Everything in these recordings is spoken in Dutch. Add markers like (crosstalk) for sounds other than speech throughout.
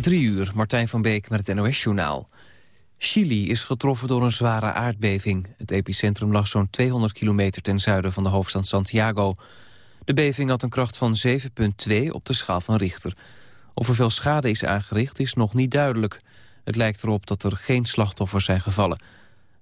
Drie uur, Martijn van Beek met het NOS-journaal. Chili is getroffen door een zware aardbeving. Het epicentrum lag zo'n 200 kilometer ten zuiden van de hoofdstad Santiago. De beving had een kracht van 7,2 op de schaal van Richter. Of er veel schade is aangericht is nog niet duidelijk. Het lijkt erop dat er geen slachtoffers zijn gevallen.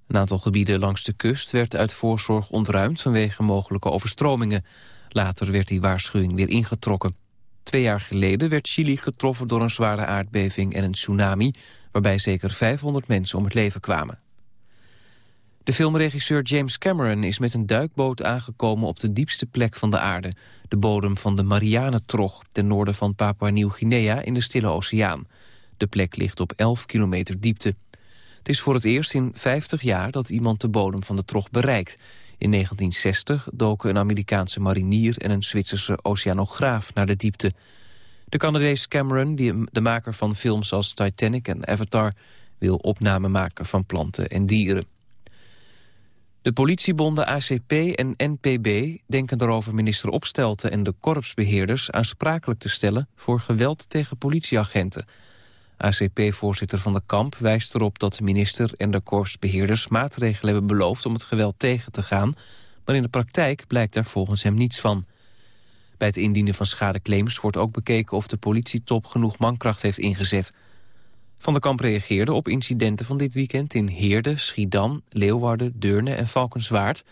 Een aantal gebieden langs de kust werd uit voorzorg ontruimd vanwege mogelijke overstromingen. Later werd die waarschuwing weer ingetrokken. Twee jaar geleden werd Chili getroffen door een zware aardbeving en een tsunami... waarbij zeker 500 mensen om het leven kwamen. De filmregisseur James Cameron is met een duikboot aangekomen... op de diepste plek van de aarde, de bodem van de Marianentrog... ten noorden van Papua-Nieuw-Guinea in de Stille Oceaan. De plek ligt op 11 kilometer diepte. Het is voor het eerst in 50 jaar dat iemand de bodem van de trog bereikt... In 1960 doken een Amerikaanse marinier en een Zwitserse oceanograaf naar de diepte. De Canadees Cameron, die de maker van films als Titanic en Avatar... wil opname maken van planten en dieren. De politiebonden ACP en NPB denken erover minister Opstelten en de korpsbeheerders aansprakelijk te stellen voor geweld tegen politieagenten. ACP-voorzitter Van de Kamp wijst erop dat de minister en de korpsbeheerders maatregelen hebben beloofd om het geweld tegen te gaan, maar in de praktijk blijkt daar volgens hem niets van. Bij het indienen van schadeclaims wordt ook bekeken of de politietop genoeg mankracht heeft ingezet. Van der Kamp reageerde op incidenten van dit weekend in Heerde, Schiedam, Leeuwarden, Deurne en Valkenswaard,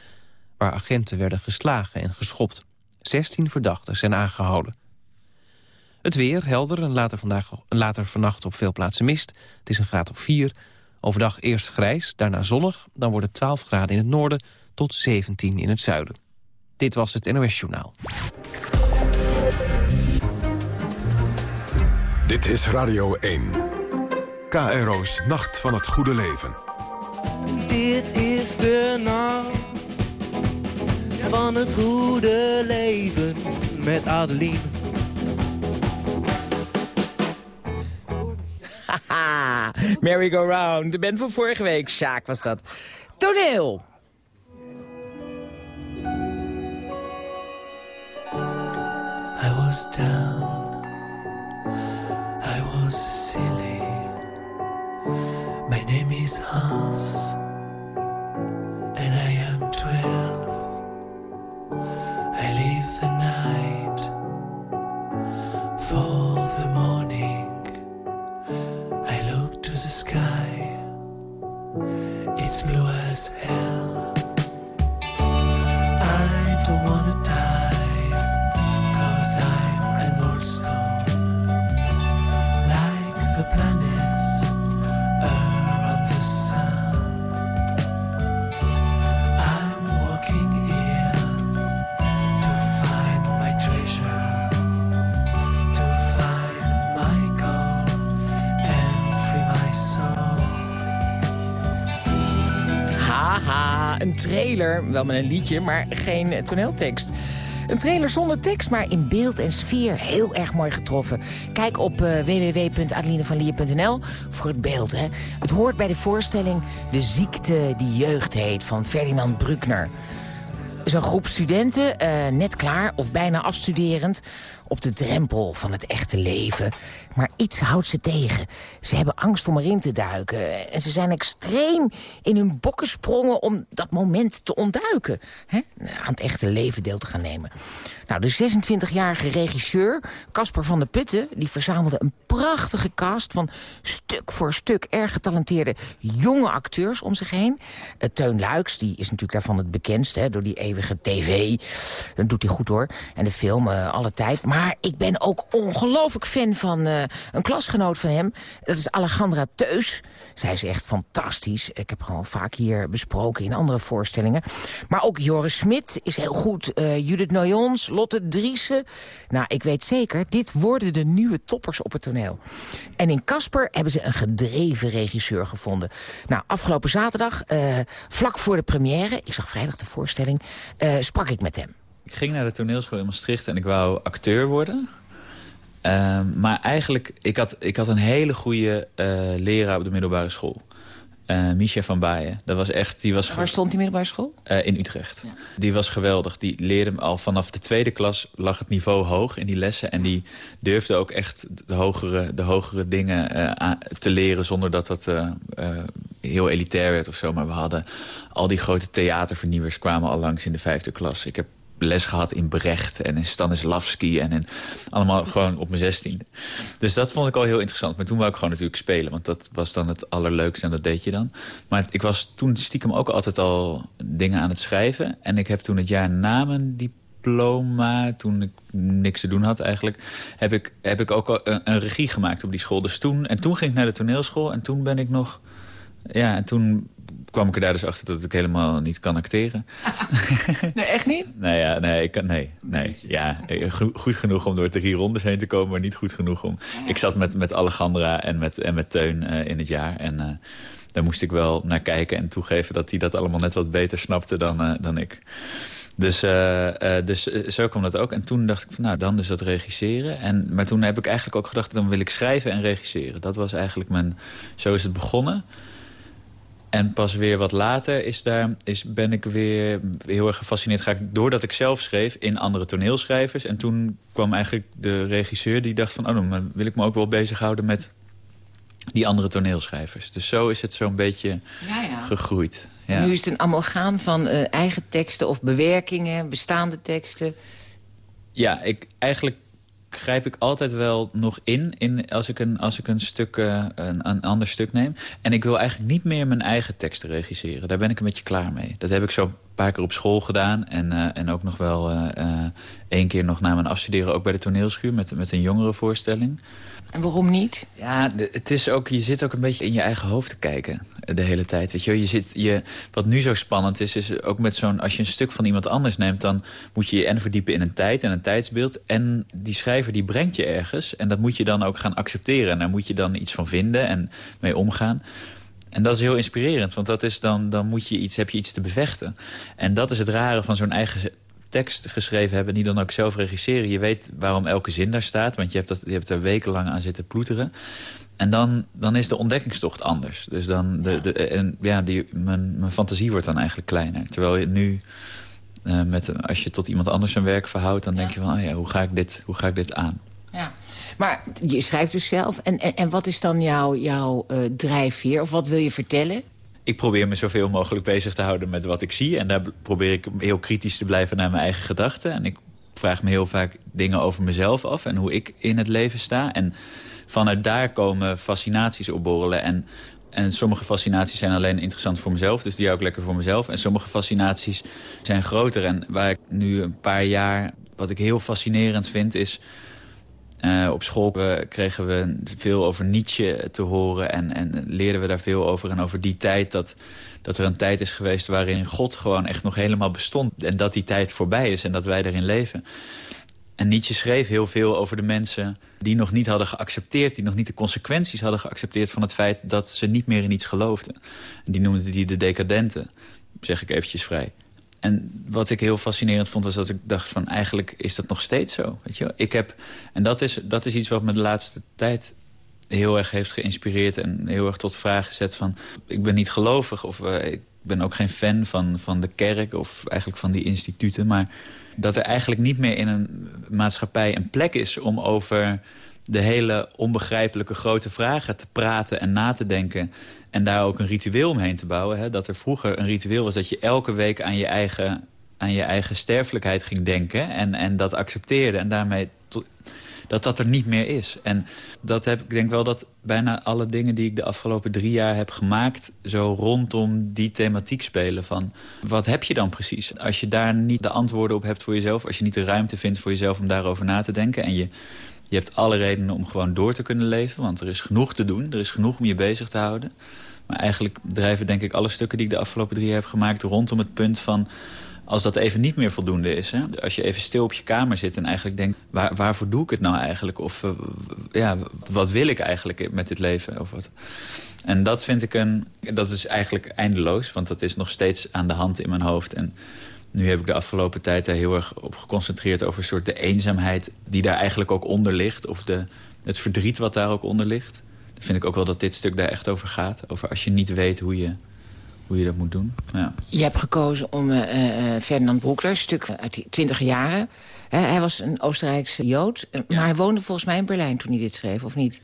waar agenten werden geslagen en geschopt. 16 verdachten zijn aangehouden. Het weer helder en later, vandaag, later vannacht op veel plaatsen mist. Het is een graad of 4. Overdag eerst grijs, daarna zonnig. Dan wordt het 12 graden in het noorden tot 17 in het zuiden. Dit was het NOS Journaal. Dit is Radio 1. KRO's Nacht van het Goede Leven. Dit is de nacht van het goede leven met Adeline. Merry-go-round. De band van vorige week. Sjaak was dat. Toneel. I was down, I was silly. My name is Hans, trailer. Wel met een liedje, maar geen toneeltekst. Een trailer zonder tekst, maar in beeld en sfeer heel erg mooi getroffen. Kijk op uh, www.adelinevanlier.nl voor het beeld. Hè. Het hoort bij de voorstelling De ziekte die jeugd heet van Ferdinand Bruckner. is een groep studenten, eh, net klaar of bijna afstuderend... op de drempel van het echte leven. Maar iets houdt ze tegen. Ze hebben angst om erin te duiken. En ze zijn extreem in hun bokken sprongen om dat moment te ontduiken. Hè? Aan het echte leven deel te gaan nemen. Nou, de 26-jarige regisseur, Casper van der Putten... die verzamelde een prachtige cast van stuk voor stuk... erg getalenteerde jonge acteurs om zich heen. Uh, Teun Luiks, die is natuurlijk daarvan het bekendst... Hè, door die eeuwige tv. Dat doet hij goed hoor. En de film uh, alle tijd. Maar ik ben ook ongelooflijk fan van uh, een klasgenoot van hem. Dat is Alejandra Teus. Zij is echt fantastisch. Ik heb gewoon vaak hier besproken in andere voorstellingen. Maar ook Joris Smit is heel goed. Judith Noyons, Lotte Driessen. Nou, ik weet zeker, dit worden de nieuwe toppers op het toneel. En in Casper hebben ze een gedreven regisseur gevonden. Nou, afgelopen zaterdag, uh, vlak voor de première... ik zag vrijdag de voorstelling, sprak ik met hem. Ik ging naar de toneelschool in Maastricht en ik wou acteur worden. Uh, maar eigenlijk, ik had, ik had een hele goede uh, leraar op de middelbare school. Uh, Misha van Baaien. Dat was echt, die was Waar stond die middelbare school? Uh, in Utrecht. Ja. Die was geweldig. Die leerde al vanaf de tweede klas lag het niveau hoog in die lessen. En die durfde ook echt de hogere, de hogere dingen uh, te leren... zonder dat dat heel elitair werd of zo. Maar we hadden al die grote theatervernieuwers kwamen al langs in de vijfde klas. Ik heb les gehad in Brecht en in Stanislavski. En in, allemaal gewoon op mijn zestiende. Dus dat vond ik al heel interessant. Maar toen wou ik gewoon natuurlijk spelen. Want dat was dan het allerleukste en dat deed je dan. Maar ik was toen stiekem ook altijd al dingen aan het schrijven. En ik heb toen het jaar na mijn diploma, toen ik niks te doen had eigenlijk... heb ik, heb ik ook een, een regie gemaakt op die school. Dus toen, en toen ging ik naar de toneelschool. En toen ben ik nog... Ja, en toen kwam ik er daar dus achter dat ik helemaal niet kan acteren. (laughs) nee, echt niet? nee, ja, nee, ik kan, nee, nee. Ja, goed genoeg om door drie rondes heen te komen, maar niet goed genoeg om... Ik zat met, met Alejandra en met, en met Teun uh, in het jaar en... Uh, daar moest ik wel naar kijken en toegeven dat hij dat allemaal net wat beter snapte dan, uh, dan ik. Dus, dus zo kwam dat ook. En toen dacht ik van nou, dan is dat regisseren. En, maar toen heb ik eigenlijk ook gedacht, dan wil ik schrijven en regisseren. Dat was eigenlijk mijn, zo is het begonnen. En pas weer wat later is daar, is, ben ik weer heel erg gefascineerd geraakt... doordat ik zelf schreef in andere toneelschrijvers. En toen kwam eigenlijk de regisseur die dacht van... oh, dan wil ik me ook wel bezighouden met die andere toneelschrijvers. Dus zo is het zo'n beetje ja, ja. gegroeid. Ja. Nu is het een amalgaan van uh, eigen teksten of bewerkingen, bestaande teksten. Ja, ik, eigenlijk grijp ik altijd wel nog in, in als ik een, als ik een, stuk, uh, een, een, ander stuk neem. En ik wil eigenlijk niet meer mijn eigen teksten regisseren. Daar ben ik een beetje klaar mee. Dat heb ik zo een paar keer op school gedaan. En, uh, en ook nog wel uh, één keer nog na mijn afstuderen... ook bij de toneelschuur met, met een jongere voorstelling. En waarom niet? Ja, het is ook, je zit ook een beetje in je eigen hoofd te kijken de hele tijd. Weet je, je zit, je, wat nu zo spannend is, is ook met zo'n... als je een stuk van iemand anders neemt... dan moet je je en verdiepen in een tijd en een tijdsbeeld. En die schrijver die brengt je ergens. En dat moet je dan ook gaan accepteren. En daar moet je dan iets van vinden en mee omgaan. En dat is heel inspirerend, want dat is dan, dan moet je iets, heb je iets te bevechten. En dat is het rare van zo'n eigen tekst geschreven hebben... die dan ook zelf regisseren. Je weet waarom elke zin daar staat, want je hebt, dat, je hebt er wekenlang aan zitten ploeteren. En dan, dan is de ontdekkingstocht anders. Dus dan de, de, en, ja, die, mijn, mijn fantasie wordt dan eigenlijk kleiner. Terwijl je nu, uh, met, als je tot iemand anders zijn werk verhoudt... dan denk je van, oh ja, hoe ga ik dit, hoe ga ik dit aan? Ja. Maar je schrijft dus zelf. En, en, en wat is dan jouw, jouw uh, drijfveer? Of wat wil je vertellen? Ik probeer me zoveel mogelijk bezig te houden met wat ik zie. En daar probeer ik heel kritisch te blijven naar mijn eigen gedachten. En ik vraag me heel vaak dingen over mezelf af en hoe ik in het leven sta. En vanuit daar komen fascinaties opborrelen. En, en sommige fascinaties zijn alleen interessant voor mezelf, dus die hou ik lekker voor mezelf. En sommige fascinaties zijn groter. En waar ik nu een paar jaar, wat ik heel fascinerend vind, is uh, op school kregen we veel over Nietzsche te horen en, en leerden we daar veel over. En over die tijd dat, dat er een tijd is geweest waarin God gewoon echt nog helemaal bestond. En dat die tijd voorbij is en dat wij daarin leven. En Nietzsche schreef heel veel over de mensen die nog niet hadden geaccepteerd... die nog niet de consequenties hadden geaccepteerd van het feit... dat ze niet meer in iets geloofden. En die noemde die de decadenten, zeg ik eventjes vrij. En wat ik heel fascinerend vond, was dat ik dacht van... eigenlijk is dat nog steeds zo. Weet je? Ik heb, en dat is, dat is iets wat me de laatste tijd heel erg heeft geïnspireerd... en heel erg tot vraag gezet van... ik ben niet gelovig of uh, ik ben ook geen fan van, van de kerk... of eigenlijk van die instituten, maar dat er eigenlijk niet meer in een maatschappij een plek is... om over de hele onbegrijpelijke grote vragen te praten en na te denken... En daar ook een ritueel omheen te bouwen. Hè? Dat er vroeger een ritueel was dat je elke week aan je eigen, aan je eigen sterfelijkheid ging denken. En, en dat accepteerde. En daarmee dat dat er niet meer is. En dat heb ik denk wel dat bijna alle dingen die ik de afgelopen drie jaar heb gemaakt... zo rondom die thematiek spelen van wat heb je dan precies? Als je daar niet de antwoorden op hebt voor jezelf... als je niet de ruimte vindt voor jezelf om daarover na te denken... en je, je hebt alle redenen om gewoon door te kunnen leven... want er is genoeg te doen, er is genoeg om je bezig te houden... Maar eigenlijk drijven denk ik alle stukken die ik de afgelopen drie jaar heb gemaakt... rondom het punt van als dat even niet meer voldoende is. Hè? Als je even stil op je kamer zit en eigenlijk denkt... Waar, waarvoor doe ik het nou eigenlijk? Of uh, ja, wat wil ik eigenlijk met dit leven? Of wat? En dat vind ik een... Dat is eigenlijk eindeloos, want dat is nog steeds aan de hand in mijn hoofd. En nu heb ik de afgelopen tijd daar heel erg op geconcentreerd... over een soort de eenzaamheid die daar eigenlijk ook onder ligt. Of de, het verdriet wat daar ook onder ligt. Vind ik ook wel dat dit stuk daar echt over gaat. Over als je niet weet hoe je, hoe je dat moet doen. Ja. Je hebt gekozen om uh, Ferdinand Broekler, stuk uit de twintig jaren. hij was een Oostenrijkse Jood, maar Ja. hij woonde volgens mij in Berlijn toen hij dit schreef, of niet?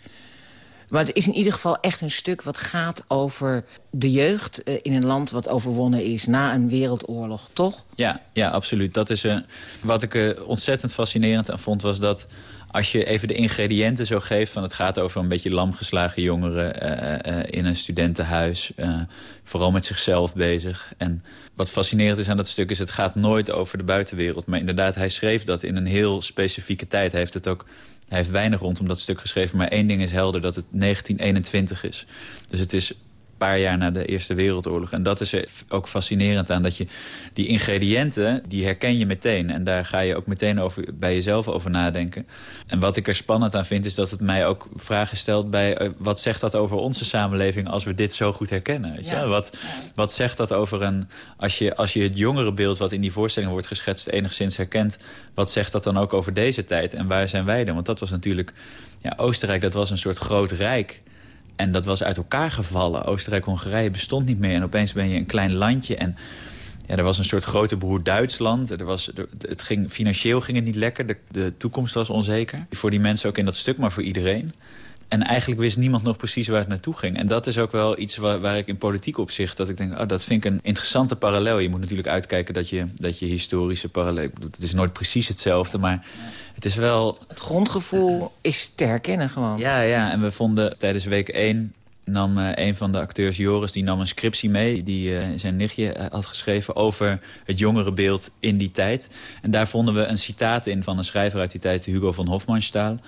Maar het is in ieder geval echt een stuk wat gaat over de jeugd... eh, in een land wat overwonnen is na een wereldoorlog, toch? Ja, ja absoluut. Dat is, eh, wat ik er ontzettend fascinerend aan vond... was dat als je even de ingrediënten zo geeft... van het gaat over een beetje lamgeslagen jongeren... eh, eh, in een studentenhuis, eh, vooral met zichzelf bezig. En wat fascinerend is aan dat stuk is... het gaat nooit over de buitenwereld. Maar inderdaad, hij schreef dat in een heel specifieke tijd. Hij heeft het ook... Hij heeft weinig rondom dat stuk geschreven, maar één ding is helder... dat het 1921 is. Dus het is paar jaar na de Eerste Wereldoorlog. En dat is er ook fascinerend aan. Dat je die ingrediënten, die herken je meteen. En daar ga je ook meteen over, bij jezelf over nadenken. En wat ik er spannend aan vind, is dat het mij ook vragen stelt... bij eh, wat zegt dat over onze samenleving als we dit zo goed herkennen? Weet je? Ja. Wat, wat zegt dat over een... Als je, als je het jongere beeld wat in die voorstelling wordt geschetst... enigszins herkent, wat zegt dat dan ook over deze tijd? En waar zijn wij dan? Want dat was natuurlijk... Ja, Oostenrijk, dat was een soort groot rijk... En dat was uit elkaar gevallen. Oostenrijk-Hongarije bestond niet meer. En opeens ben je een klein landje. En ja, er was een soort grote broer Duitsland. Er was, het ging, financieel ging het niet lekker. De, de toekomst was onzeker. Voor die mensen ook in dat stuk, maar voor iedereen. En eigenlijk wist niemand nog precies waar het naartoe ging. En dat is ook wel iets waar, waar ik in politiek opzicht... dat ik denk, oh, dat vind ik een interessante parallel. Je moet natuurlijk uitkijken dat je, dat je historische parallel... Het is nooit precies hetzelfde, maar het is wel Het grondgevoel is te herkennen gewoon. ja, ja, en we vonden tijdens week 1 nam eh, een van de acteurs, Joris, die nam een scriptie mee... die eh, zijn nichtje eh, had geschreven over het jongerenbeeld in die tijd. En daar vonden we een citaat in van een schrijver uit die tijd, Hugo van Hofmannsthal.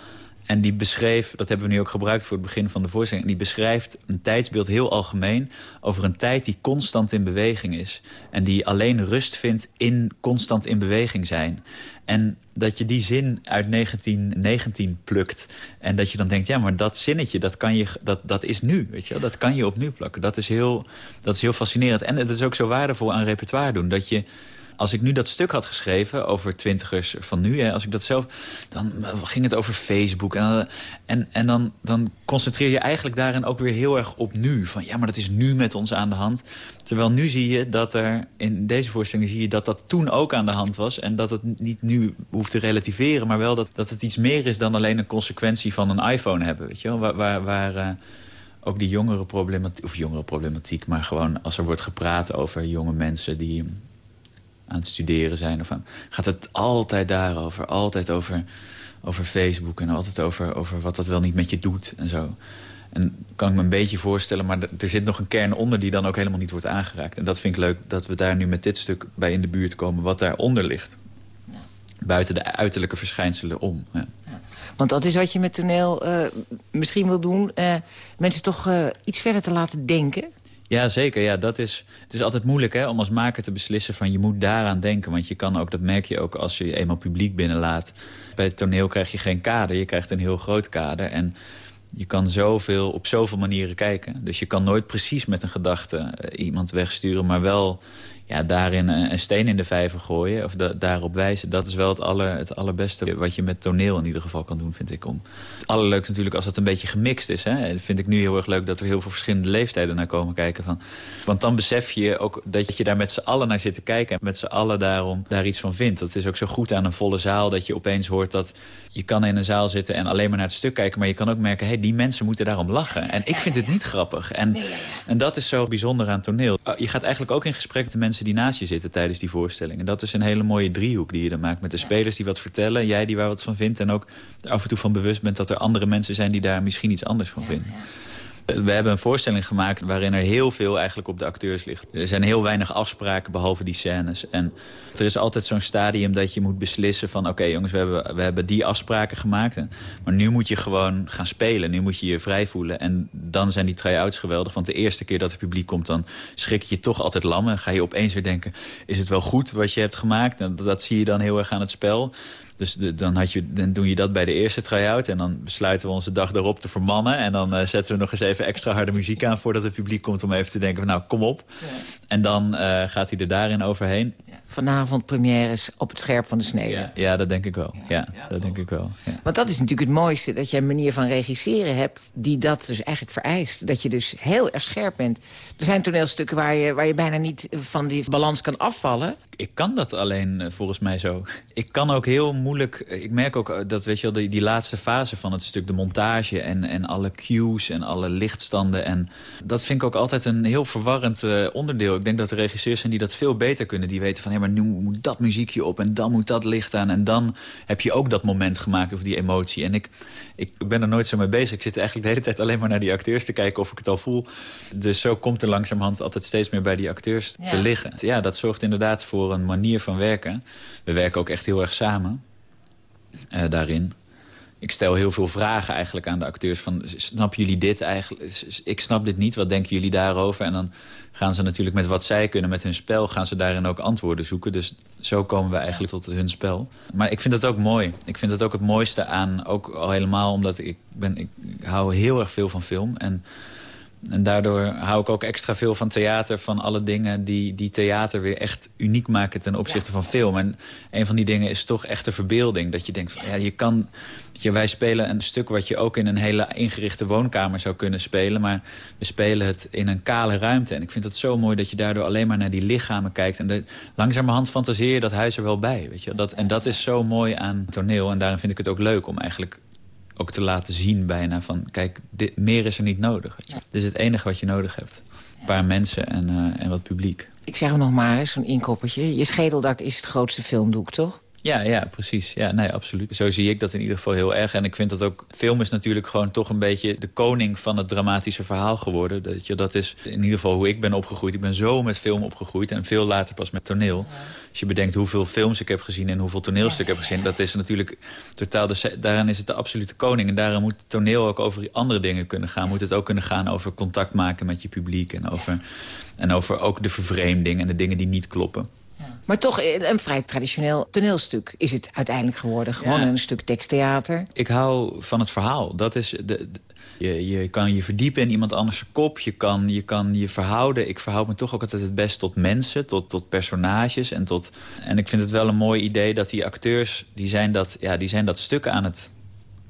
En die beschreef, dat hebben we nu ook gebruikt voor het begin van de voorstelling... die beschrijft een tijdsbeeld heel algemeen... over een tijd die constant in beweging is. En die alleen rust vindt in constant in beweging zijn. En dat je die zin uit 1919 plukt. En dat je dan denkt, ja, maar dat zinnetje, dat, kan je, dat, dat is nu. Weet je wel? Dat kan je opnieuw plakken. Dat is, heel, dat is heel fascinerend. En het is ook zo waardevol aan repertoire doen. Dat je, als ik nu dat stuk had geschreven over twintigers van nu... Hè, als ik dat zelf, dan ging het over Facebook. En, dan- en, en dan, dan concentreer je eigenlijk daarin ook weer heel erg op nu. Van ja, maar dat is nu met ons aan de hand. Terwijl nu zie je dat er, in deze voorstelling zie je dat dat toen ook aan de hand was. En dat het niet nu hoeft te relativeren, maar wel dat, dat het iets meer is dan alleen een consequentie van een iPhone hebben. Weet je wel? Waar, waar, waar eh, ook die jongere problematiek, of jongere problematiek, maar gewoon als er wordt gepraat over jonge mensen die aan het studeren zijn. Of aan, gaat het altijd daarover. Altijd over, over Facebook en altijd over, over wat dat wel niet met je doet en zo. En kan ik me een beetje voorstellen, maar er zit nog een kern onder... die dan ook helemaal niet wordt aangeraakt. En dat vind ik leuk dat we daar nu met dit stuk bij in de buurt komen... wat daaronder ligt. Buiten de uiterlijke verschijnselen om. Ja. Want dat is wat je met toneel eh, misschien wil doen. eh, mensen toch eh, iets verder te laten denken. Ja, zeker. Ja, dat is, het is altijd moeilijk hè, om als maker te beslissen van je moet daaraan denken. Want je kan ook, dat merk je ook als je eenmaal publiek binnenlaat. Bij het toneel krijg je geen kader, je krijgt een heel groot kader. En je kan zoveel, op zoveel manieren kijken. Dus je kan nooit precies met een gedachte eh, iemand wegsturen, maar wel ja, daarin een, een steen in de vijver gooien of da- daarop wijzen. Dat is wel het, aller, het allerbeste wat je met toneel in ieder geval kan doen, vind ik. Om. Het allerleukste natuurlijk als het een beetje gemixt is. Hè. Dat vind ik nu heel erg leuk dat er heel veel verschillende leeftijden naar komen kijken. Van. Want dan besef je ook dat je daar met z'n allen naar zit te kijken... en met z'n allen daarom daar iets van vindt. Dat is ook zo goed aan een volle zaal dat je opeens hoort dat... je kan in een zaal zitten en alleen maar naar het stuk kijken... maar je kan ook merken, hey, die mensen moeten daarom lachen. En ik vind het niet grappig. En, en dat is zo bijzonder aan toneel. Uh, Je gaat eigenlijk ook in gesprek met de mensen die naast je zitten tijdens die voorstelling. En dat is een hele mooie driehoek die je dan maakt met de spelers die wat vertellen... jij die waar wat van vindt en ook af en toe van bewust bent... dat er andere mensen zijn die daar misschien iets anders van vinden. We hebben een voorstelling gemaakt waarin er heel veel eigenlijk op de acteurs ligt. Er zijn heel weinig afspraken behalve die scènes. En er is altijd zo'n stadium dat je moet beslissen van... oké jongens, we hebben, we hebben die afspraken gemaakt. Maar nu moet je gewoon gaan spelen. Nu moet je je vrij voelen. En dan zijn die try-outs geweldig. Want de eerste keer dat het publiek komt, dan schrik je toch altijd lam. En ga je opeens weer denken, is het wel goed wat je hebt gemaakt? En dat zie je dan heel erg aan het spel. Dus de- dan, had je, dan doe je dat bij de eerste try-out. En dan besluiten we onze dag daarop te vermannen. En dan eh, zetten we nog eens even extra harde muziek aan... voordat het publiek komt om even te denken van nou, kom op. En dan eh, gaat hij er daarin overheen. Vanavond premières op het scherp van de snede. Ja, ja dat denk ik wel. Ja, dat denk ik wel. Ja. Want dat is natuurlijk het mooiste, dat je een manier van regisseren hebt... die dat dus eigenlijk vereist. Dat je dus heel erg scherp bent. Er zijn toneelstukken waar je, waar je bijna niet van die balans kan afvallen. Ik kan dat alleen eh, volgens mij zo. Ik kan ook heel moeilijk... Ik merk ook eh, dat weet je wel, die, die laatste fase van het stuk... de montage en, en alle cues en alle lichtstanden. En dat vind ik ook altijd een heel verwarrend eh, onderdeel. Ik denk dat er regisseurs zijn die dat veel beter kunnen. Die weten van, hé, maar nu moet dat muziekje op... en dan moet dat licht aan. En dan heb je ook dat moment gemaakt of die emotie. En ik, ik ben er nooit zo mee bezig. Ik zit eigenlijk de hele tijd alleen maar naar die acteurs te kijken... of ik het al voel. Dus zo komt er langzamerhand altijd steeds meer bij die acteurs Ja. te liggen. Ja, dat zorgt inderdaad voor een manier van werken. We werken ook echt heel erg samen eh, daarin. Ik stel heel veel vragen eigenlijk aan de acteurs. Van, snap jullie dit eigenlijk? Ik snap dit niet, wat denken jullie daarover? En dan gaan ze natuurlijk met wat zij kunnen, met hun spel... gaan ze daarin ook antwoorden zoeken. Dus zo komen we eigenlijk tot hun spel. Maar ik vind het ook mooi. Ik vind het ook het mooiste aan, ook al helemaal omdat ik, ben, ik hou heel erg veel van film... En en daardoor hou ik ook extra veel van theater, van alle dingen die, die theater weer echt uniek maken ten opzichte van film. En een van die dingen is toch echt de verbeelding. Dat je denkt, van, ja, je kan, je, wij spelen een stuk wat je ook in een hele ingerichte woonkamer zou kunnen spelen. Maar we spelen het in een kale ruimte. En ik vind het zo mooi dat je daardoor alleen maar naar die lichamen kijkt. En de, langzamerhand fantaseer je dat huis er wel bij. Weet je? Dat, en dat is zo mooi aan toneel. En daarom vind ik het ook leuk om eigenlijk ook te laten zien bijna van... kijk, dit, meer is er niet nodig. Je. Dit is het enige wat je nodig hebt. Een paar mensen en, eh, en wat publiek. Ik zeg hem nog maar eens, zo'n inkoppertje. Je schedeldak is het grootste filmdoek, toch? Ja, ja, precies. Ja, nee, absoluut. Zo zie ik dat in ieder geval heel erg. En ik vind dat ook... Film is natuurlijk gewoon toch een beetje de koning van het dramatische verhaal geworden. Dat, je, dat is in ieder geval hoe ik ben opgegroeid. Ik ben zo met film opgegroeid en veel later pas met toneel. Als je bedenkt hoeveel films ik heb gezien en hoeveel toneelstukken ik heb gezien... dat is natuurlijk totaal... De, daaraan is het de absolute koning. En daarom moet toneel ook over andere dingen kunnen gaan. Moet het ook kunnen gaan over contact maken met je publiek... en over, en over ook de vervreemding en de dingen die niet kloppen. Maar toch eh, een vrij traditioneel toneelstuk is het uiteindelijk geworden. Gewoon Ja. een stuk teksttheater. Ik hou van het verhaal. Dat is de, de- je, je kan je verdiepen in iemand anders kop. Je kan, je kan je verhouden. Ik verhoud me toch ook altijd het best tot mensen, tot, tot personages. En, tot, en ik vind het wel een mooi idee dat die acteurs... die zijn dat, ja, die zijn dat stuk aan het,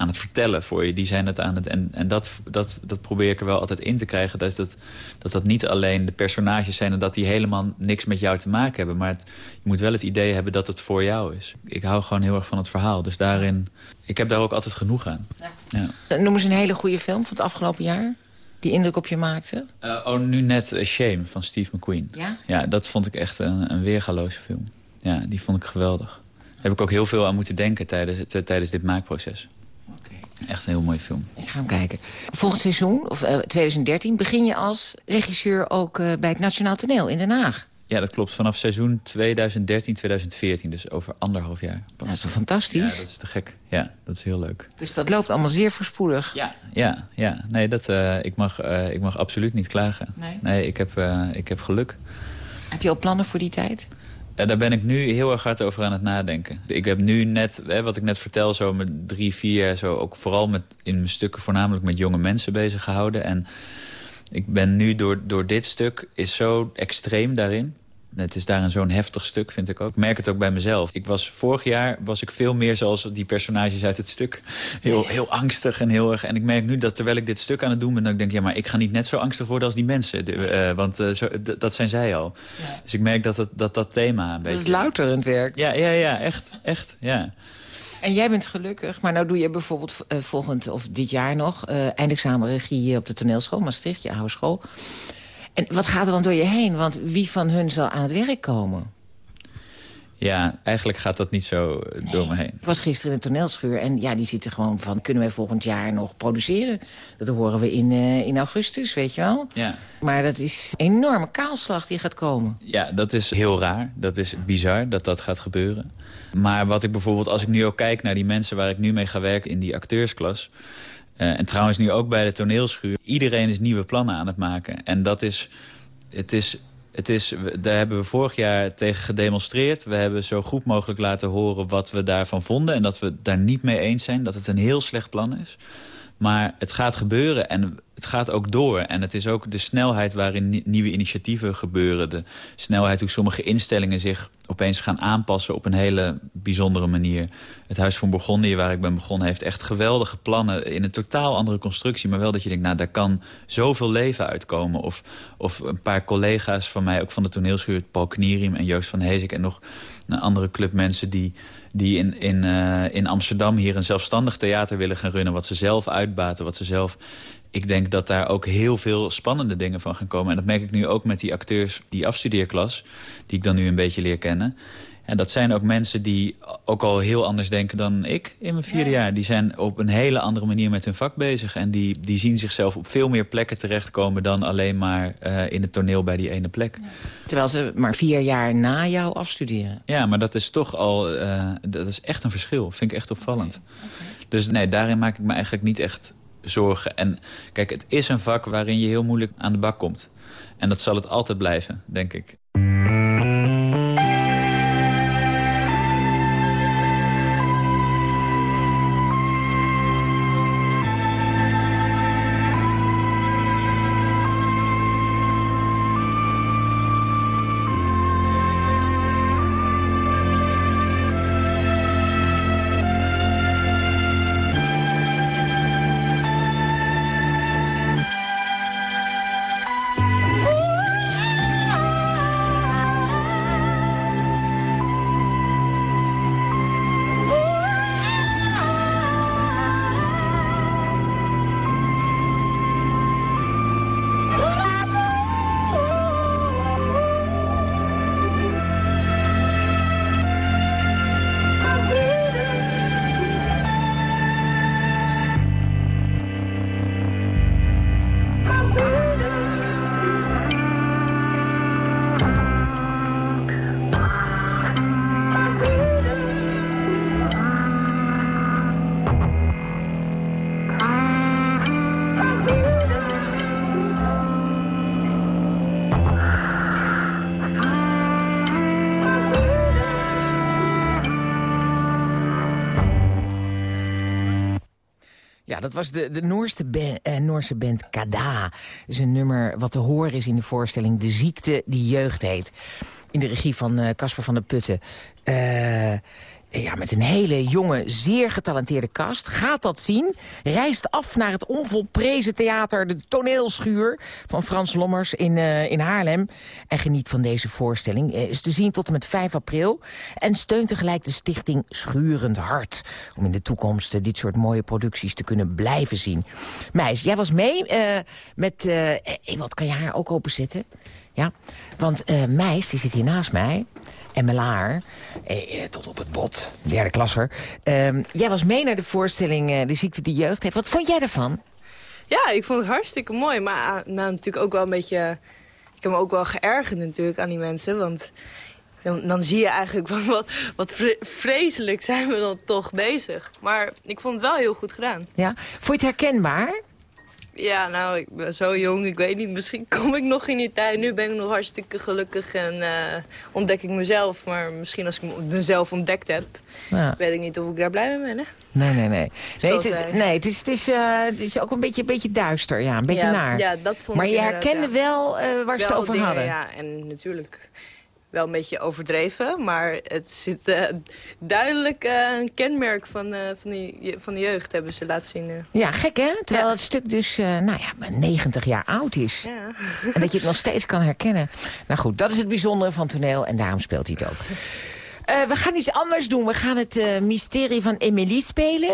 aan het vertellen voor je. Die zijn het aan het, en en dat, dat, dat probeer ik er wel altijd in te krijgen. Dat dat, dat dat niet alleen de personages zijn... en dat die helemaal niks met jou te maken hebben. Maar het, je moet wel het idee hebben dat het voor jou is. Ik hou gewoon heel erg van het verhaal. Dus daarin... Ik heb daar ook altijd genoeg aan. Ja. Noem eens een hele goede film van het afgelopen jaar. Die indruk op je maakte. Eh, oh, nu net eh, Shame van Steve McQueen. Ja? Ja, dat vond ik echt een, een weergaloze film. Ja, die vond ik geweldig. Daar heb ik ook heel veel aan moeten denken tijdens, tijdens dit maakproces. Echt een heel mooie film. Ik ga hem kijken. Volgend seizoen, of eh, 2013, begin je als regisseur ook eh, bij het Nationaal Toneel in Den Haag. Ja, dat klopt. Vanaf seizoen 2013, 2014. Dus over anderhalf jaar. Dat is toch Ja, fantastisch? dat is te gek. Ja, dat is heel leuk. Dus dat loopt allemaal zeer voorspoedig. Ja, ja, ja. Nee, dat, eh, ik, mag, eh, ik mag absoluut niet klagen. Nee? ik, heb, eh, ik heb geluk. Heb je al plannen voor die tijd? Eh, daar ben ik nu heel erg hard over aan het nadenken. Ik heb nu net, hè, wat ik net vertel, zo met drie, vier jaar... Zo ook vooral met, in mijn stukken voornamelijk met jonge mensen bezig gehouden. En ik ben nu door, door dit stuk is zo extreem daarin. Het is daarin zo'n heftig stuk, vind ik ook. Ik merk het ook bij mezelf. Ik was, vorig jaar was ik veel meer zoals die personages uit het stuk. Heel, heel angstig en heel erg. En ik merk nu dat terwijl ik dit stuk aan het doen ben... dat ik denk, ja, maar ik ga niet net zo angstig worden als die mensen. De- eh, want eh, zo, dat zijn zij al. Dus ik merk dat dat, dat thema een Dat beetje... is louterend werk. Ja, ja, ja, echt, echt, ja. En jij bent gelukkig, maar nou doe je bijvoorbeeld eh, volgend of dit jaar nog... eh eindexamen regie op de toneelschool Maastricht, je oude school. En wat gaat er dan door je heen? Want wie van hun zal aan het werk komen? Ja, eigenlijk gaat dat niet zo door me heen. Ik was gisteren in de toneelschuur en ja, die zitten gewoon van... kunnen wij volgend jaar nog produceren? Dat horen we in, eh, in augustus, weet je wel? Ja. Maar dat is een enorme kaalslag die gaat komen. ja, dat is heel raar. Dat is bizar dat dat gaat gebeuren. Maar wat ik bijvoorbeeld, als ik nu ook kijk naar die mensen... waar ik nu mee ga werken in die acteursklas... eh, en trouwens nu ook bij de toneelschuur... iedereen is nieuwe plannen aan het maken. En dat is... Het is het is, daar hebben we vorig jaar tegen gedemonstreerd. We hebben zo goed mogelijk laten horen wat we daarvan vonden... en dat we daar niet mee eens zijn, dat het een heel slecht plan is. Maar het gaat gebeuren en het gaat ook door. En het is ook de snelheid waarin ni- nieuwe initiatieven gebeuren. De snelheid hoe sommige instellingen zich opeens gaan aanpassen op een hele bijzondere manier. Het Huis van Bourgondië, waar ik ben begonnen, heeft echt geweldige plannen in een totaal andere constructie. Maar wel dat je denkt, nou, daar kan zoveel leven uitkomen. Of, of een paar collega's van mij, ook van de toneelschuur, Paul Knieriem en Joost van Heesik en nog een andere club mensen die die in, in, eh, in Amsterdam hier een zelfstandig theater willen gaan runnen... wat ze zelf uitbaten, wat ze zelf... Ik denk dat daar ook heel veel spannende dingen van gaan komen. En dat merk ik nu ook met die acteurs, die afstudeerklas... die ik dan nu een beetje leer kennen. En dat zijn ook mensen die ook al heel anders denken dan ik in mijn vierde jaar. Die zijn op een hele andere manier met hun vak bezig. En die, die zien zichzelf op veel meer plekken terechtkomen... dan alleen maar eh, in het toneel bij die ene plek. Terwijl ze maar vier jaar na jou afstuderen. Ja, maar dat is toch al... eh, dat is echt een verschil. Vind ik echt opvallend. Dus nee, daarin maak ik me eigenlijk niet echt zorgen. En kijk, het is een vak waarin je heel moeilijk aan de bak komt. En dat zal het altijd blijven, denk ik. Dat was de, de Noorse, eh, band Kada. Dat is een nummer wat te horen is in de voorstelling De Ziekte die Jeugd heet. In de regie van eh, Casper van der Putten. Eh, ja, met een hele jonge, zeer getalenteerde cast. Gaat dat zien. Reist af naar het onvolprezen theater De Toneelschuur... van Frans Lommers in, eh, in Haarlem. En geniet van deze voorstelling. Eh, is te zien tot en met 5 april. En steunt tegelijk de stichting Schurend Hart. Om in de toekomst eh, dit soort mooie producties te kunnen blijven zien. Meis, jij was mee met... wat, kan je haar ook openzetten? Ja, want Meis, die zit hier naast mij... Melaar, eh, eh, tot op het bot, derde klasser. Ehm, jij was mee naar de voorstelling eh, De Ziekte die Jeugd heeft. Wat vond jij daarvan? Ja, ik vond het hartstikke mooi. Maar ah, nou, natuurlijk ook wel een beetje... Ik heb me ook wel geërgerd natuurlijk aan die mensen. Want dan, dan zie je eigenlijk van (laughs) wat, wat vre- vreselijk zijn we dan toch bezig. Maar ik vond het wel heel goed gedaan. Ja? Vond je het herkenbaar? Ja, nou, ik ben zo jong. Ik weet niet, misschien kom ik nog in die tijd. Nu ben ik nog hartstikke gelukkig en eh, ontdek ik mezelf. Maar misschien als ik mezelf ontdekt heb, Ja. weet ik niet of ik daar blij mee ben. Hè? Nee, nee, nee. Nee, het, nee het, is, het, is, eh, het is ook een beetje, een beetje duister, ja. Een beetje ja, naar. Ja, dat vond maar ik je herkende ja. wel eh, waar ze het over dingen, hadden. Ja, en natuurlijk wel een beetje overdreven. Maar het zit eh, duidelijk eh, een kenmerk van, eh, van, die, van de jeugd hebben ze laten zien. Ja, gek hè? Terwijl Ja. het stuk dus, nou ja, 90 jaar oud is. Ja. En dat je het nog steeds kan herkennen. Nou goed, dat is het bijzondere van toneel en daarom speelt hij het ook. We gaan iets anders doen. We gaan het mysterie van Emily spelen.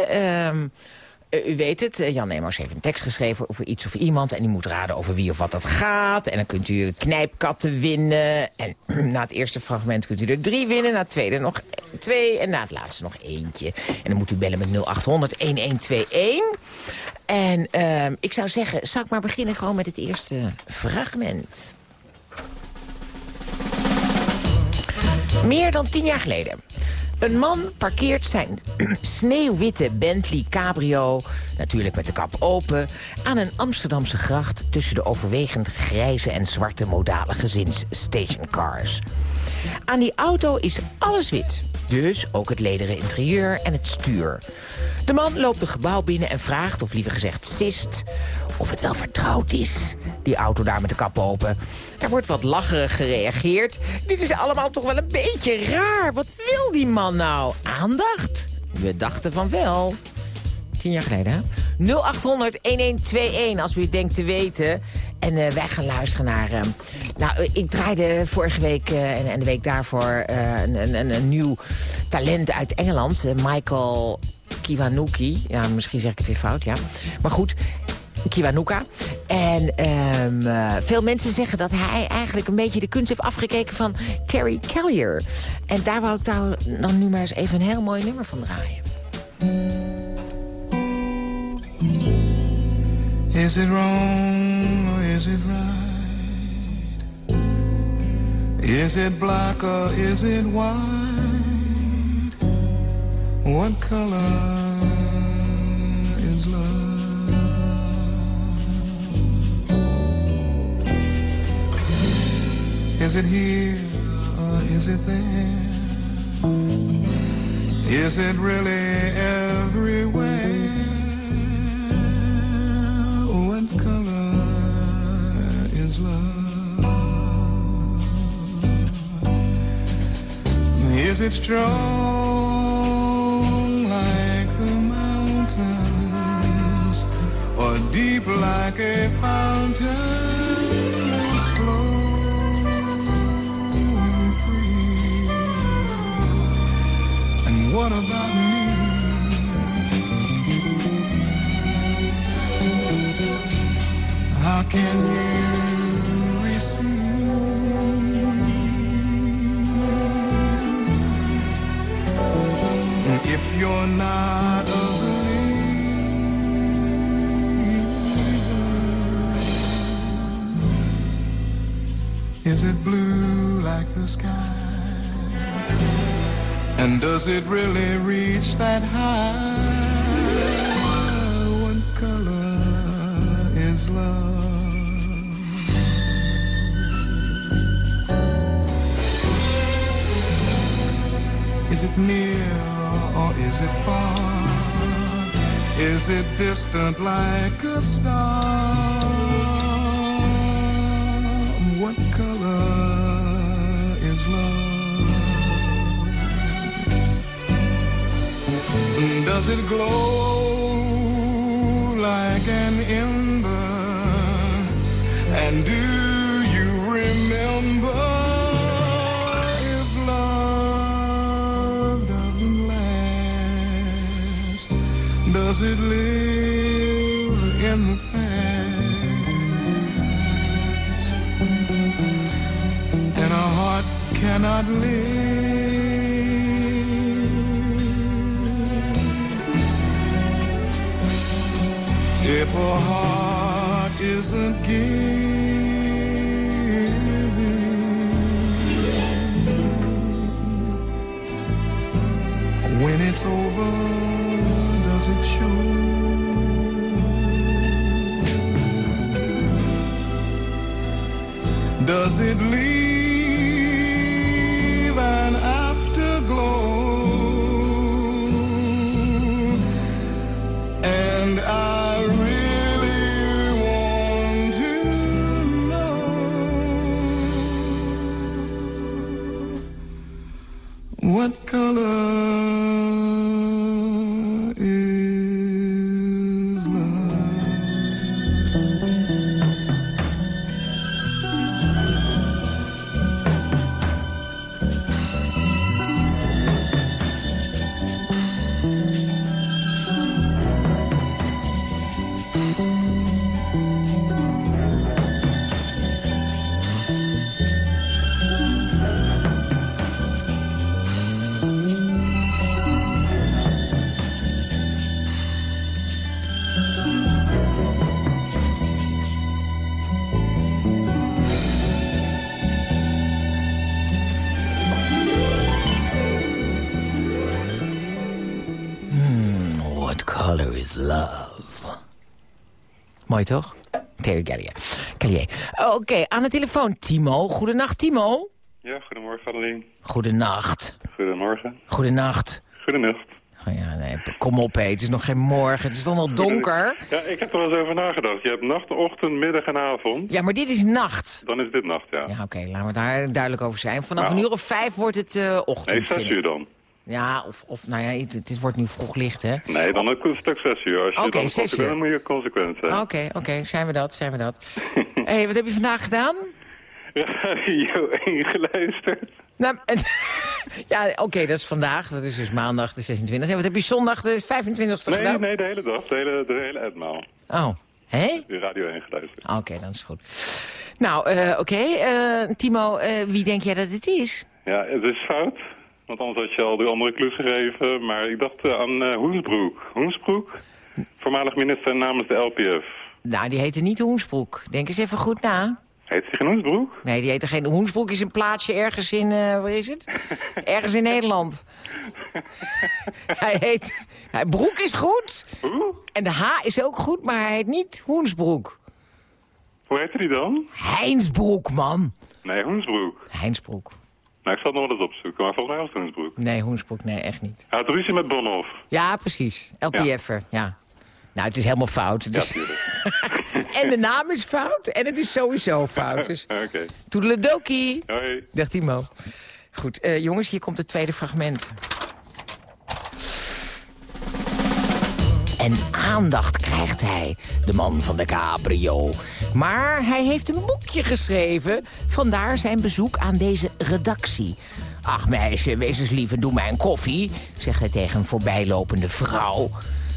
Eh, u weet het, eh, Jan Emos heeft een tekst geschreven over iets of iemand... en die moet raden over wie of wat dat gaat. En dan kunt u knijpkatten winnen. En (clears throat) na het eerste fragment kunt u er drie winnen. Na het tweede nog twee. En na het laatste nog eentje. En dan moet u bellen met 0800-1121. En ehm, ik zou zeggen, zal ik maar beginnen gewoon met het eerste fragment. Meer dan tien jaar geleden. Een man parkeert zijn (clears throat) sneeuwwitte Bentley Cabrio, natuurlijk met de kap open, aan een Amsterdamse gracht tussen de overwegend grijze en zwarte modale gezinsstationcars. Aan die auto is alles wit, dus ook het lederen interieur en het stuur. De man loopt een gebouw binnen en vraagt, of liever gezegd sist, of het wel vertrouwd is. Die auto daar met de kap open. Er wordt wat lacherig gereageerd. Dit is allemaal toch wel een beetje raar. Wat wil die man nou? Aandacht? We dachten van wel. Tien jaar geleden, hè? 0800-1121 als u het denkt te weten. En eh, wij gaan luisteren naar... eh, nou, eh, ik draaide vorige week en, en de week daarvoor... een, een, een, nieuw talent uit Engeland. Michael Kiwanuki. Ja, misschien zeg ik het weer fout, ja. Maar goed, Kiwanuka. En ehm, eh, veel mensen zeggen dat hij eigenlijk een beetje de kunst heeft afgekeken van Terry Callier. En daar wou ik dan nu maar eens even een heel mooi nummer van draaien. Is it wrong or is it right? Is it black or is it white? What color Is it here or is it there? Is it really everywhere? What color is love? Is it strong like the mountains or deep like a fountain what about me? How can you it really reach that high? What color is love? Is it near or is it far? Is it distant like a star? It glow like an ember? And do you remember if love doesn't last? Does it live in the past? And a heart cannot live isn't given. Mooi toch? Terry Gallier. Gallier. Oké, aan de telefoon Timo. Goedenacht Timo. Ja, goedemorgen Adeline. Goedenacht. Goedemorgen. Goedenacht. Goedenacht. morgen. Ja, nee, kom op, hé. Het is nog geen morgen. Het is toch nog donker? Ja, ik heb er wel eens over nagedacht. Je hebt nacht, ochtend, middag en avond. Ja, maar dit is nacht. Dan is dit nacht, ja. Ja, oké, laten we daar duidelijk over zijn. Vanaf Nou. een uur of vijf wordt het eh, ochtend, Nee, zes uur dan. Ja, of, of nou ja, het, het wordt nu vroeg licht, hè? Nee, dan ook een stuk zes uur. Als je dan zes uur. moet je consequent zijn. Oké, oké, zijn we dat, zijn we dat. Hé, (laughs) hey, wat heb je vandaag gedaan? Radio 1 geluisterd. Nou, (laughs) ja, oké, dat is vandaag. Dat is dus maandag de 26e. En wat heb je zondag de 25e Nee, gedaan? nee, de hele dag. De hele, de hele etmaal. Oh, hé? De Radio 1 geluisterd. Oké, dan is goed. Nou, eh, oké. eh, Timo, eh, wie denk jij dat het is? Ja, het is fout. Want anders had je al de andere clues gegeven. Maar ik dacht eh, aan eh, Hoensbroek. Hoensbroek? Voormalig minister namens de LPF. Nou, die heette niet Hoensbroek. Denk eens even goed na. Heet hij geen Hoensbroek? Nee, die heette geen... Hoensbroek is een plaatsje ergens in... eh waar is het? (laughs) Ergens in Nederland. (laughs) hij heet... Hij, broek is goed. Hoe? En de H is ook goed, maar hij heet niet Hoensbroek. Hoe heette die dan? Heinsbroek, man. Nee, Hoensbroek. Heinsbroek. Nou, ik zal nog wel eens opzoeken. Maar volgens mij was het Hoensbroek. Nee, Hoensbroek, nee, echt niet. Hij had ruzie met Bonhoff. Ja, precies. LPF'er, ja. Nou, het is helemaal fout. Het Ja, is- tuurlijk. (laughs) en de naam is fout en het is sowieso fout. Dus (laughs) Oké. toedeledokie. Hoi. Dag Timo. Goed, eh, jongens, hier komt het tweede fragment. En aandacht krijgt hij, de man van de cabrio. Maar hij heeft een boekje geschreven, vandaar zijn bezoek aan deze redactie. Ach meisje, wees eens lief en doe mij een koffie, zegt hij tegen een voorbijlopende vrouw.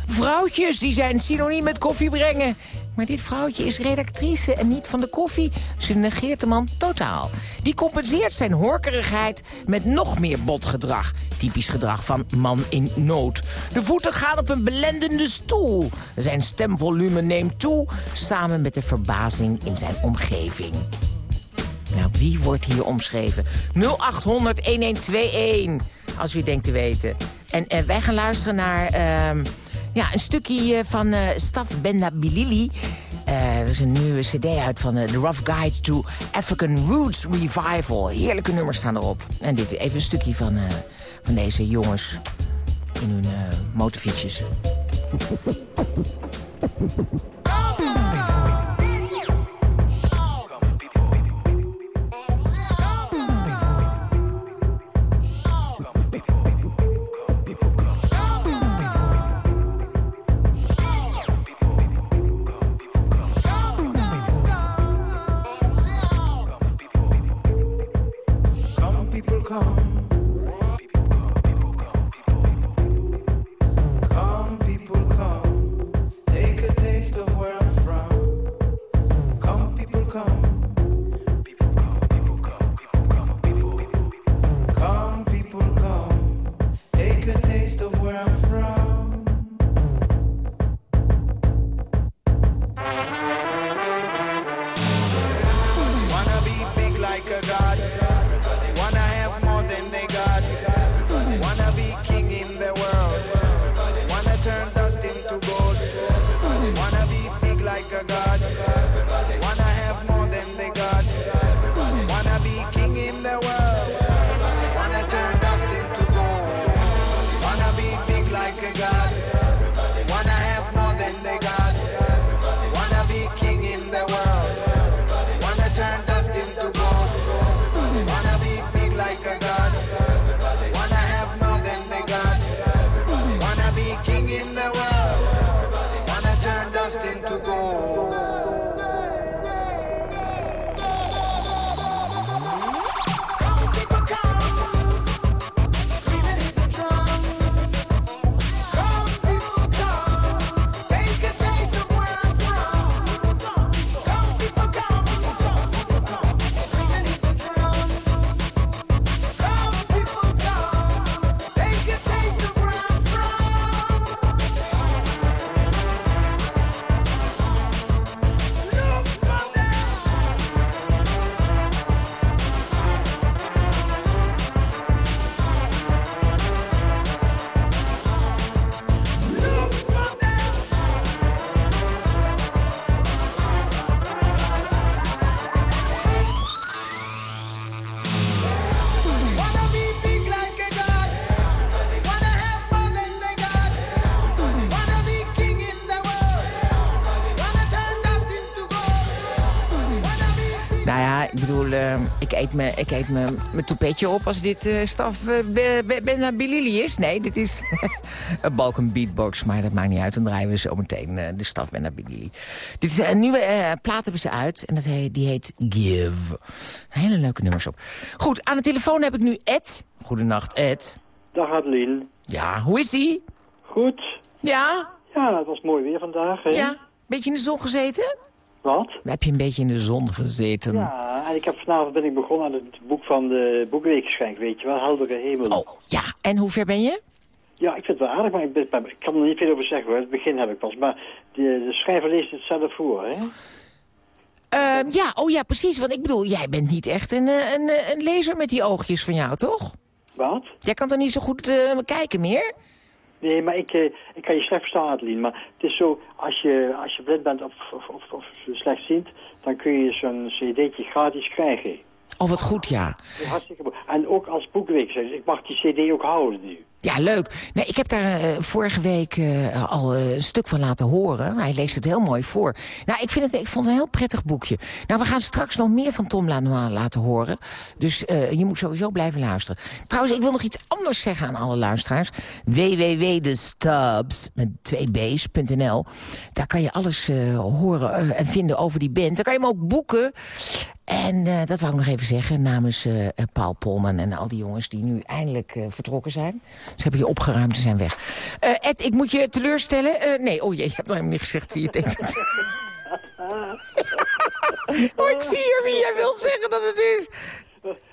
Vrouwtjes, die zijn synoniem met koffie brengen. Maar dit vrouwtje is redactrice en niet van de koffie. Ze negeert de man totaal. Die compenseert zijn horkerigheid met nog meer botgedrag. Typisch gedrag van man in nood. De voeten gaan op een belendende stoel. Zijn stemvolume neemt toe, samen met de verbazing in zijn omgeving. Nou, wie wordt hier omschreven? 0800 1121, als u denkt te weten. En wij gaan luisteren naar ehm, ja, een stukje eh, van eh Staf Benda Bilili. Eh, dat is een nieuwe cd uit van The Rough Guide to African Roots Revival. Heerlijke nummers staan erop. En dit even een stukje van, van deze jongens in hun motorfietsjes. (laughs) ik eet me- ik eet me- mijn toepetje op als dit eh, staf uh, Ben Bilili is. Nee, dit is (laughs) een Balkan Beatbox, maar dat maakt niet uit. Dan draaien we zo meteen eh, de staf Ben Bilili. Dit is een nieuwe plaat hebben ze uit en dat heet, die heet Give. Hele leuke nummers op. Goed, aan de telefoon heb ik nu Ed. Goedenacht, Ed. Dag Adeline. Ja, hoe is die? Goed. Ja? Ja, het was mooi weer vandaag. Hè? Ja? Beetje in de zon gezeten? Wat? Heb je een beetje in de zon gezeten? Ja, en ik heb vanavond ben ik begonnen aan het boek van de boekweekgeschenk, weet je wel, Heldere Hemel. Oh, ja. En hoe ver ben je? Ja, ik vind het wel aardig, maar ik, ben, maar ik kan er niet veel over zeggen hoor. Het begin heb ik pas. Maar de, de schrijver leest het zelf voor, hè? Ehm, ja, oh ja, precies. Want ik bedoel, jij bent niet echt een, eh, een, eh, een lezer met die oogjes van jou, toch? Wat? Jij kan toch niet zo goed eh, kijken meer? Nee, maar ik, eh, ik kan je slecht verstaan, Adeline. Maar het is zo, als je, als je blind bent of, of, of, of slechtziend, dan kun je zo'n cd'tje gratis krijgen. Oh, wat goed, ja. Hartstikke mooi. En ook als boekweek, ik mag die cd ook houden nu. Ja, leuk. Nee, ik heb daar eh, vorige week eh, al eh, een stuk van laten horen. Hij leest het heel mooi voor. Nou, ik, vind het, ik vond het een heel prettig boekje. Nou, we gaan straks nog meer van Tom Lanois laten horen. Dus je moet sowieso blijven luisteren. Trouwens, ik wil nog iets anders zeggen aan alle luisteraars. www.destubs, met 2b's.nl. Daar kan je alles horen en vinden over die band. Daar kan je hem ook boeken. En eh, dat wou ik nog even zeggen namens eh, eh, Paul Polman en al die jongens die nu eindelijk vertrokken zijn. Ze hebben je opgeruimd en zijn weg. Ed, ik moet je teleurstellen. Nee, oh jee, je hebt nog helemaal niet gezegd wie je denkt. (laughs) oh, ik zie hier wie jij wil zeggen dat het is.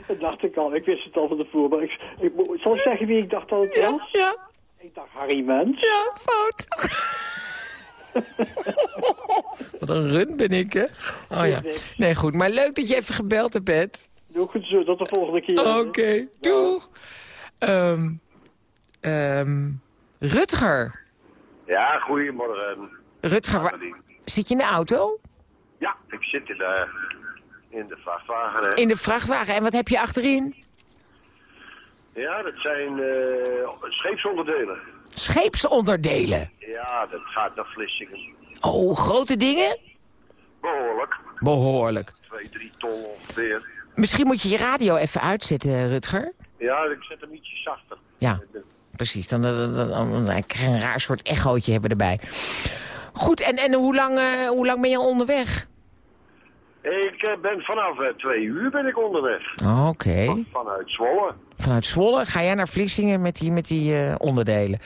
Dat dacht ik al. Ik wist het al van tevoren. Maar ik, zal ik zeggen wie ik dacht dat het Ja, was? ja, Ik dacht Harry Mens. ja, fout. (laughs) Wat een run ben ik, hè? Oh ja. Nee, goed. Maar leuk dat je even gebeld hebt, Ed. Doe goed zo, tot de volgende keer. Oké, doeg. Ehm ehm, Rutger. Ja, goedemorgen. Rutger, waar- zit je in de auto? Ja, ik zit in de, in de vrachtwagen. Hè. In de vrachtwagen. En wat heb je achterin? Ja, dat zijn eh, scheepsonderdelen. Scheepsonderdelen. Ja, dat gaat naar Vlissingen. Oh, grote dingen? Behoorlijk. Behoorlijk. Twee, drie ton ongeveer. Misschien moet je je radio even uitzetten, Rutger. Ja, ik zet hem ietsje zachter. Ja, precies. Dan, dan, dan, dan, dan krijg je een raar soort echootje hebben erbij. Goed, en, en hoe, lang, eh, hoe lang ben je onderweg? Ik eh, ben vanaf eh, twee uur ben ik onderweg. Oké. Vanuit Zwolle. Vanuit Zwolle ga jij naar Vlissingen met die, met die eh, onderdelen.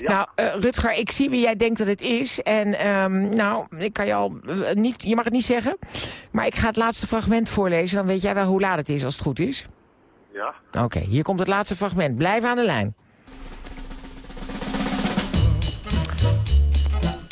Nou, eh, Rutger, ik zie wie jij denkt dat het is. En ehm, nou, ik kan je al niet, je mag het niet zeggen. Maar ik ga het laatste fragment voorlezen. Dan weet jij wel hoe laat het is als het goed is. Ja. Oké, hier komt het laatste fragment. Blijf aan de lijn.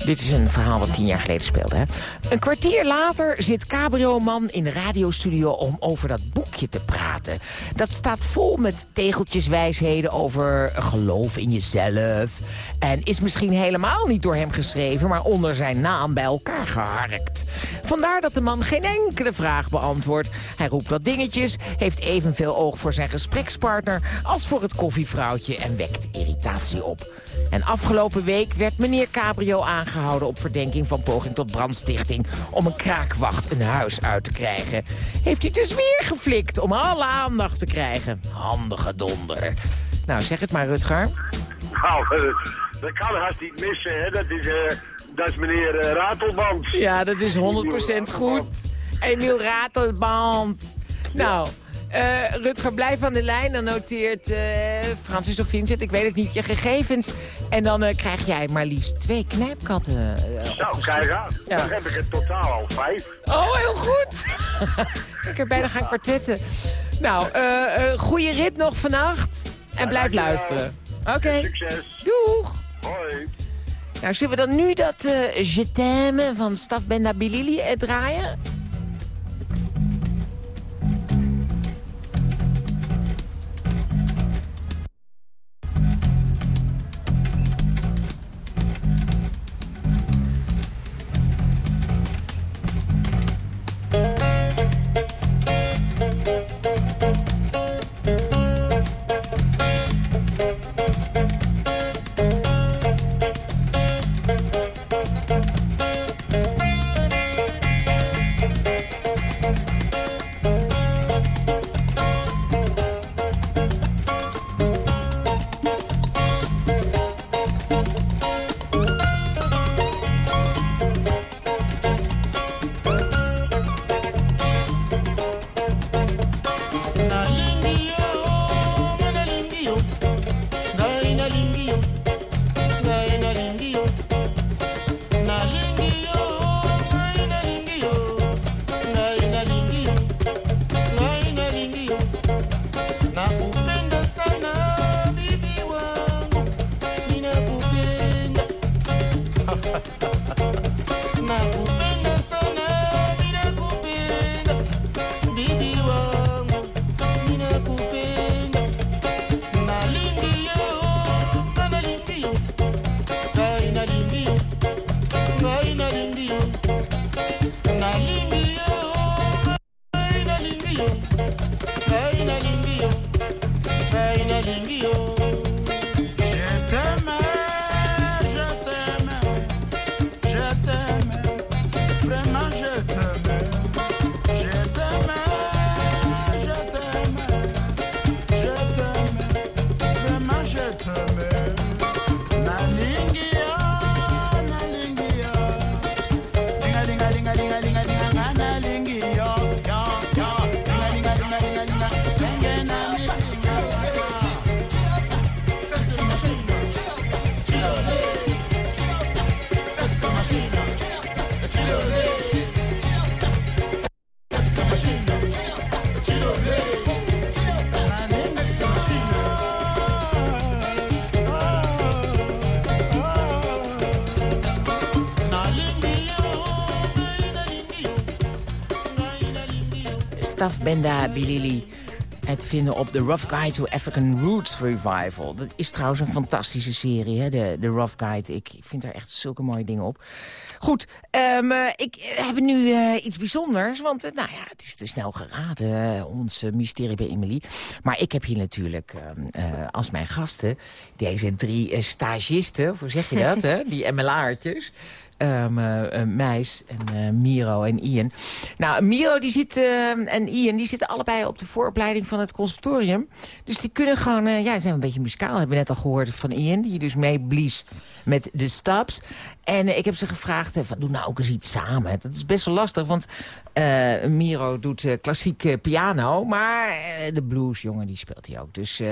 Dit is een verhaal wat tien jaar geleden speelde. Hè? Een kwartier later zit Cabrio-man in de radiostudio om over dat boekje te praten. Dat staat vol met tegeltjeswijsheden over geloof in jezelf. En is misschien helemaal niet door hem geschreven, maar onder zijn naam bij elkaar geharkt. Vandaar dat de man geen enkele vraag beantwoordt. Hij roept wat dingetjes, heeft evenveel oog voor zijn gesprekspartner als voor het koffievrouwtje en wekt irritatie op. En afgelopen week werd meneer Cabrio aangehouden op verdenking van poging tot brandstichting om een kraakwacht een huis uit te krijgen. Heeft hij dus weer geflikt om alle aandacht te krijgen. Handige donder. Nou, zeg het maar, Rutger. Nou, eh, dat kan haast niet missen, hè. Dat is, eh, dat is meneer eh, Ratelband. Ja, dat is 100% goed. Emiel Ratelband. Nou, eh, Rutger, blijf aan de lijn. Dan noteert eh, Francis of Vincent, ik weet het niet, je gegevens. En dan eh, krijg jij maar liefst twee knijpkatten. eh, Nou, kijk aan. Ja. Dan heb ik er totaal al vijf. Oh, heel goed. (laughs) ik heb bijna gaan kwartetten. Nou, goede rit nog vannacht. En blijf luisteren. Oké. Succes. Doeg. Hoi. Nou, zullen we dan nu dat eh Je t'aime van Staf Benda Bilili draaien? Benda Bilili. Het vinden op The Rough Guide to African Roots Revival. Dat is trouwens een fantastische serie, hè? De, de Rough Guide. Ik vind daar echt zulke mooie dingen op. Goed, ehm, eh, ik heb nu eh, iets bijzonders. Want eh, nou ja, het is te snel geraden, ons mysterie bij Emily. Maar ik heb hier natuurlijk ehm, eh, als mijn gasten... deze drie stagisten, hoe zeg je dat, (laughs) hè? Die MLA'ertjes. Um, uh, Meis en uh, Miro en Ian. Nou, Miro die zit, uh, en Ian die zitten allebei op de vooropleiding van het conservatorium. Dus die kunnen gewoon, uh, ja, zijn een beetje muzikaal. Hebben we net al gehoord van Ian, die dus meeblies met de Stabs. En ik heb ze gevraagd, van, doe nou ook eens iets samen. Dat is best wel lastig, want Miro doet klassieke piano. Maar de blues, jongen, die speelt hij ook. Dus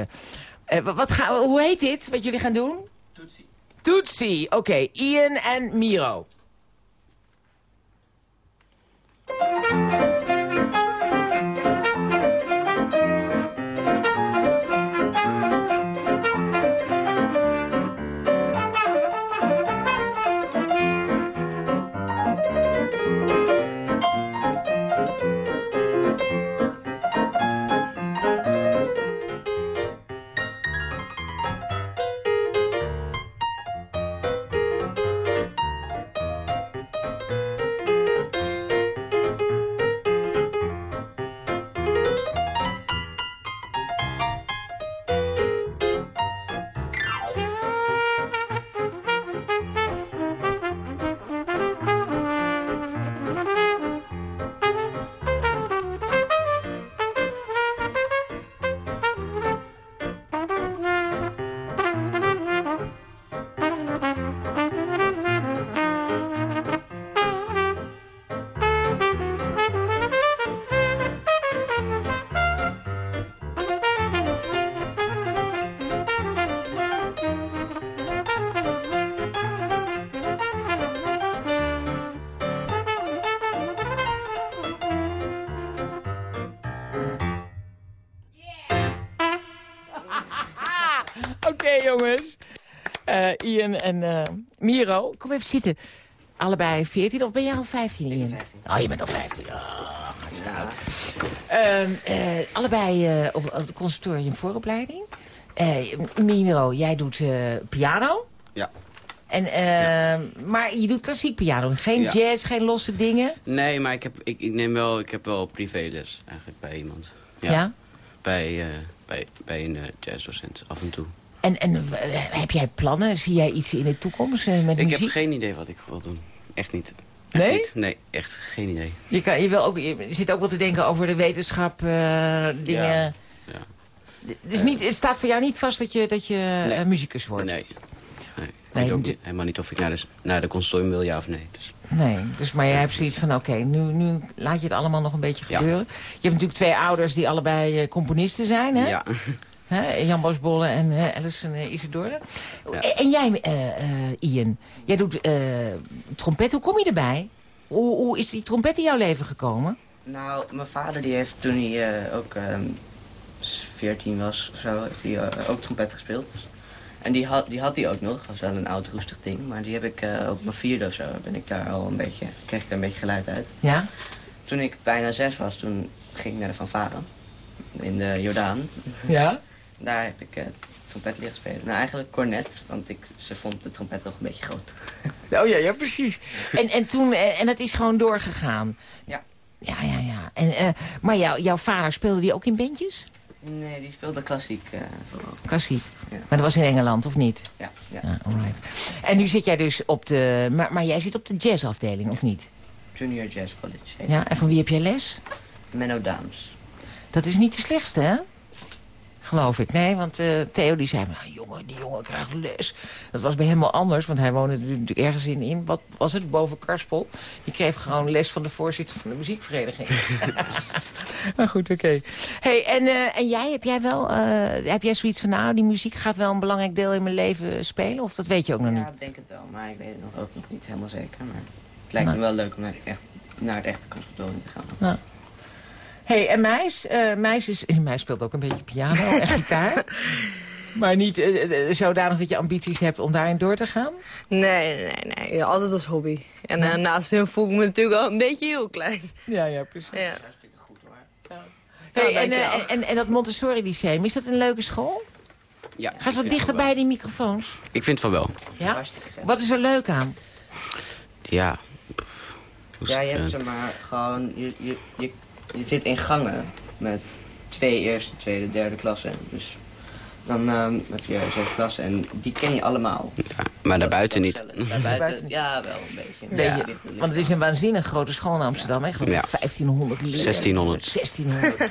wat ga, hoe heet dit, wat jullie gaan doen? Toetsie. Tootsie. Oké, okay, Ian en Miro. Ian en uh, Miro, kom even zitten. Allebei 14, of ben jij al 15, Ian? 15. Oh, je bent al 15. Oh, hartstikke oud. Uh, allebei op, op het conservatorium vooropleiding. Miro, jij doet piano. Ja. En, ja. Maar je doet klassiek piano, geen ja. jazz, geen losse dingen? Nee, maar ik heb, ik, ik neem wel, ik heb wel privéles eigenlijk bij iemand. Ja? ja? Bij, bij, bij een jazzdocent, af en toe. En, en heb jij plannen? Zie jij iets in de toekomst uh, met ik muziek? Ik heb geen idee wat ik wil doen. Echt niet. Echt nee? Niet. Nee, echt geen idee. Je, kan, je, wil ook, je zit ook wel te denken over de wetenschap, uh, dingen. Ja. ja. Dus niet, het staat voor jou niet vast dat je, dat je nee. muzikus wordt? Nee. nee. Ik weet ook niet, helemaal niet of ik naar de, naar de consortium wil, ja of nee. Dus. Nee, dus, maar jij hebt zoiets van, oké, okay, nu, nu laat je het allemaal nog een beetje gebeuren. Ja. Je hebt natuurlijk twee ouders die allebei componisten zijn, hè? Ja. He, Jan Bosbolle en uh, Alison uh, Isidore. Ja. En jij, uh, Ian, jij doet trompet. Hoe kom je erbij? Hoe, hoe, is die trompet in jouw leven gekomen? Nou, mijn vader die heeft toen hij ook 14 was, zo, heeft hij ook trompet gespeeld. En die had, die had hij ook nog. Dat was wel een oud roestig ding. Maar die heb ik op mijn vierde of zo, ben ik daar al een beetje, kreeg ik daar een beetje geluid uit. Ja? Toen ik bijna zes was, toen ging ik naar de fanfare. In de Jordaan. Ja? Daar heb ik uh, trompet leren spelen. Nou, eigenlijk cornet, want ik, ze vond de trompet toch een beetje groot. (laughs) Oh ja, ja, precies. En, en toen, en, en dat is gewoon doorgegaan? Ja. Ja, ja, ja. En, eh, maar jou, jouw vader speelde die ook in bandjes? Nee, die speelde klassiek eh, vooral. Klassiek. Ja. Maar dat was in Engeland, of niet? Ja, ja. Ja, alright. En nu zit jij dus op de... Maar, maar jij zit op de jazzafdeling, of niet? Junior Jazz College. Ja, het. en van wie heb jij les? Menno Daams. Dat is niet de slechtste, hè? Geloof ik. Nee, want eh, Theo die zei... Nou, jongen, die jongen krijgt les. Dat was bij hem wel anders, want hij woonde natuurlijk ergens in... in wat was het, boven Karspel. Die kreeg gewoon les van de voorzitter van de muziekvereniging. (laughs) maar goed, oké. Hey, en, eh, en jij, heb jij wel... eh, heb jij zoiets van... Nou, die muziek gaat wel een belangrijk deel in mijn leven spelen? Of dat weet je ook nog Ja, niet? ik denk het wel, maar ik weet het nog ook nog niet helemaal zeker. Maar het lijkt Nou. me wel leuk om naar, echt, naar het echte conservatorium te gaan. Nou. Hey, en Meis? eh Meis, is, Meis speelt ook een beetje piano (laughs) en gitaar. Maar niet eh, eh, zodanig dat je ambities hebt om daarin door te gaan? Nee, nee, nee. Ja, altijd als hobby. En eh, naast hem voel ik me natuurlijk wel een beetje heel klein. Ja, ja, precies. Ja. Hey, Ja, en, dankjewel. eh, en, en dat Montessori Lyceum, is dat een leuke school? Ja, Ga eens wat dichter bij die microfoons. Ik vind van wel. Ja? Wat is er leuk aan? Ja. Ja, je hebt zeg maar gewoon, je, je, je, je zit in gangen met twee eerste, tweede, derde klassen. Dus dan ehm, heb je zes klassen en die ken je allemaal. Maar daarbuiten niet. Daarbuiten, ja, wel een beetje. Ja, want het is een waanzinnig grote school in Amsterdam. Echt Ja. 1500 leerlingen. 1600. 1600.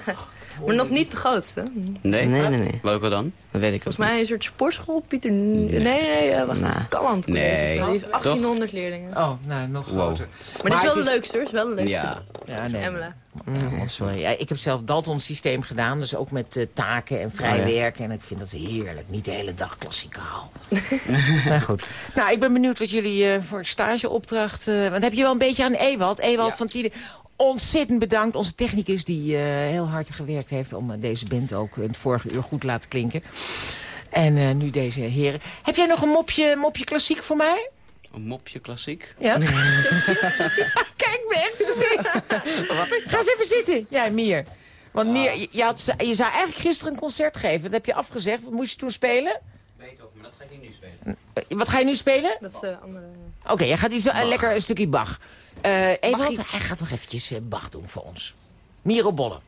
Maar nog niet de grootste. Nee? Nee, nee, nee. Welke dan? Dat weet ik Volgens mij een soort sportschool, Pieter... Nee, nee, nee. eh, wacht, Nou. Kalland College. Nee. of zo. Die heeft 1800 leerlingen. Oh, nou, nog Wow. groter. Maar, dat is wel het de leukste hoor. is wel de leukste. Ja. Ja, nee. Ja, sorry. Ja, ik heb zelf Dalton systeem gedaan, dus ook met eh, taken en vrij Oh, ja. werken. En ik vind dat heerlijk. Niet de hele dag klassikaal. (laughs) (laughs) maar goed. Nou, ik ben benieuwd wat jullie eh, voor stageopdracht... eh want heb je wel een beetje aan Ewald? Ewald van Tieden. Ontzettend bedankt. Onze technicus die eh, heel hard gewerkt heeft... om eh, deze band ook in het vorige uur goed te laten klinken. En eh, nu deze heren. Heb jij nog een mopje, mopje klassiek voor mij? Een mopje klassiek? Ja? (laughs) (laughs) Kijk me echt mee. Ga eens even zitten. Ja, Mier. Want Mier, je, je had, je zou eigenlijk gisteren een concert geven. Dat heb je afgezegd. Wat moest je toen spelen? Weet over, maar dat ga ik niet nu spelen. Wat ga je nu spelen? Dat is de andere... Oké, jij gaat iets, eh, lekker een stukje Bach. Eh Ewald, hij gaat nog eventjes eh, Bach doen voor ons. Miro Bolle.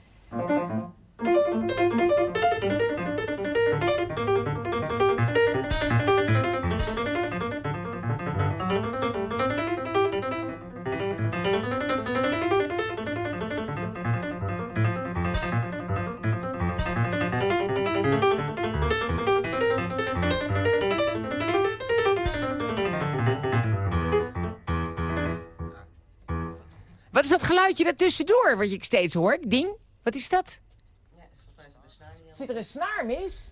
Wat is dat geluidje daartussendoor wat ik steeds hoor? Ding? Wat is dat? Zit er een snaar mis?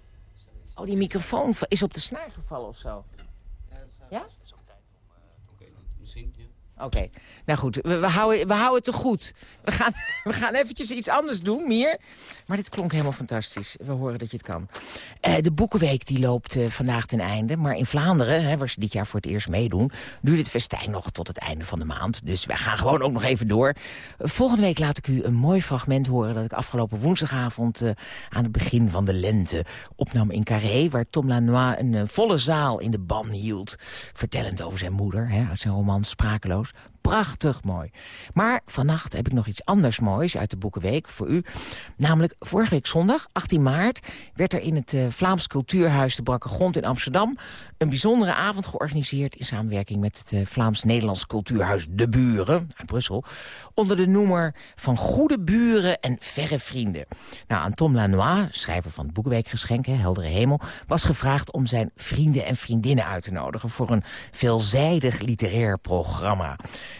Oh, die microfoon is op de snaar gevallen of zo. Ja? Misschien, ja. Oké, nou goed, we, houden, we houden het te goed. We gaan, (laughs) we gaan eventjes iets anders doen, meer. Maar dit klonk helemaal fantastisch. We horen dat je het kan. Eh, de Boekenweek die loopt eh, vandaag ten einde. Maar in Vlaanderen, hè, waar ze dit jaar voor het eerst meedoen... duurt het festijn nog tot het einde van de maand. Dus wij gaan gewoon ook nog even door. Volgende week laat ik u een mooi fragment horen... dat ik afgelopen woensdagavond eh, aan het begin van de lente opnam in Carré... waar Tom Lanois een volle zaal in de ban hield. Vertellend over zijn moeder, hè, uit zijn roman Sprakeloos. Prachtig mooi. Maar vannacht heb ik nog iets anders moois uit de Boekenweek voor u. Namelijk vorige week zondag, 18 maart... werd er in het eh, Vlaams Cultuurhuis de Brakke Grond in Amsterdam... een bijzondere avond georganiseerd in samenwerking met het eh, Vlaams-Nederlands Cultuurhuis De Buren uit Brussel... onder de noemer van goede buren en verre vrienden. Nou, aan Tom Lanois, schrijver van het Boekenweekgeschenk, Heldere Hemel... was gevraagd om zijn vrienden en vriendinnen uit te nodigen... voor een veelzijdig literair programma.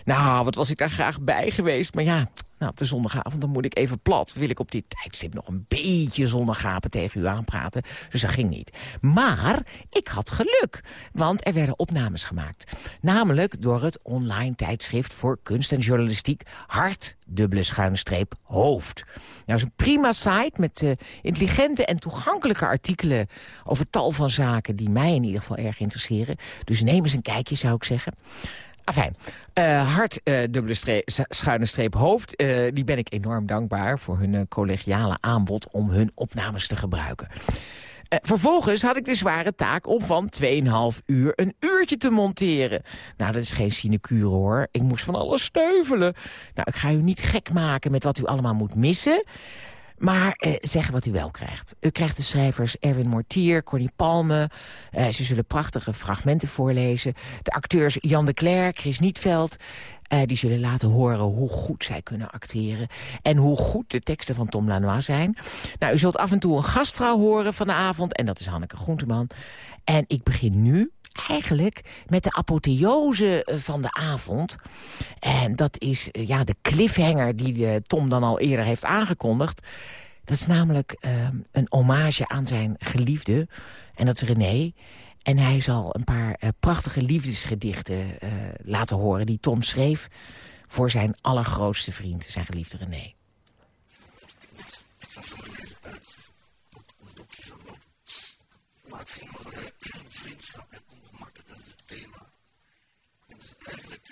Nou, wat was ik daar graag bij geweest. Maar ja, nou, op de zondagavond dan moet ik even plat. Wil ik op dit tijdstip nog een beetje zondagapen tegen u aanpraten. Dus dat ging niet. Maar ik had geluk. Want er werden opnames gemaakt. Namelijk door het online tijdschrift voor kunst en journalistiek... Hart, dubbele schuine streep, hoofd. Nou, is een prima site met eh, intelligente en toegankelijke artikelen... over tal van zaken die mij in ieder geval erg interesseren. Dus neem eens een kijkje, zou ik zeggen. Afijn, eh hart, eh, dubbele streep, schuine streep hoofd. eh, die ben ik enorm dankbaar voor hun collegiale aanbod om hun opnames te gebruiken. Vervolgens had ik de zware taak om van 2,5 uur een uurtje te monteren. Nou, dat is geen sinecure hoor. Ik moest van alles steuvelen. Nou, ik ga u niet gek maken met wat u allemaal moet missen. Maar eh, zeggen wat u wel krijgt. U krijgt de schrijvers Erwin Mortier, Corny Palme. Eh, ze zullen prachtige fragmenten voorlezen. De acteurs Jan de Cler, Chris Nietveld. Eh, die zullen laten horen hoe goed zij kunnen acteren. En hoe goed de teksten van Tom Lanois zijn. Nou, u zult af en toe een gastvrouw horen van de avond. En dat is Hanneke Groenteman. En ik begin nu eigenlijk met de apotheose eh, van de avond. En dat is eh, ja, de cliffhanger die Tom dan al eerder heeft aangekondigd. Dat is namelijk eh, een hommage aan zijn geliefde. En dat is René. En hij zal een paar eh, prachtige liefdesgedichten eh, laten horen... die Tom schreef voor zijn allergrootste vriend, zijn geliefde René. Maar het ging over vriendschap en ongemakken, dat is het thema. En dus eigenlijk,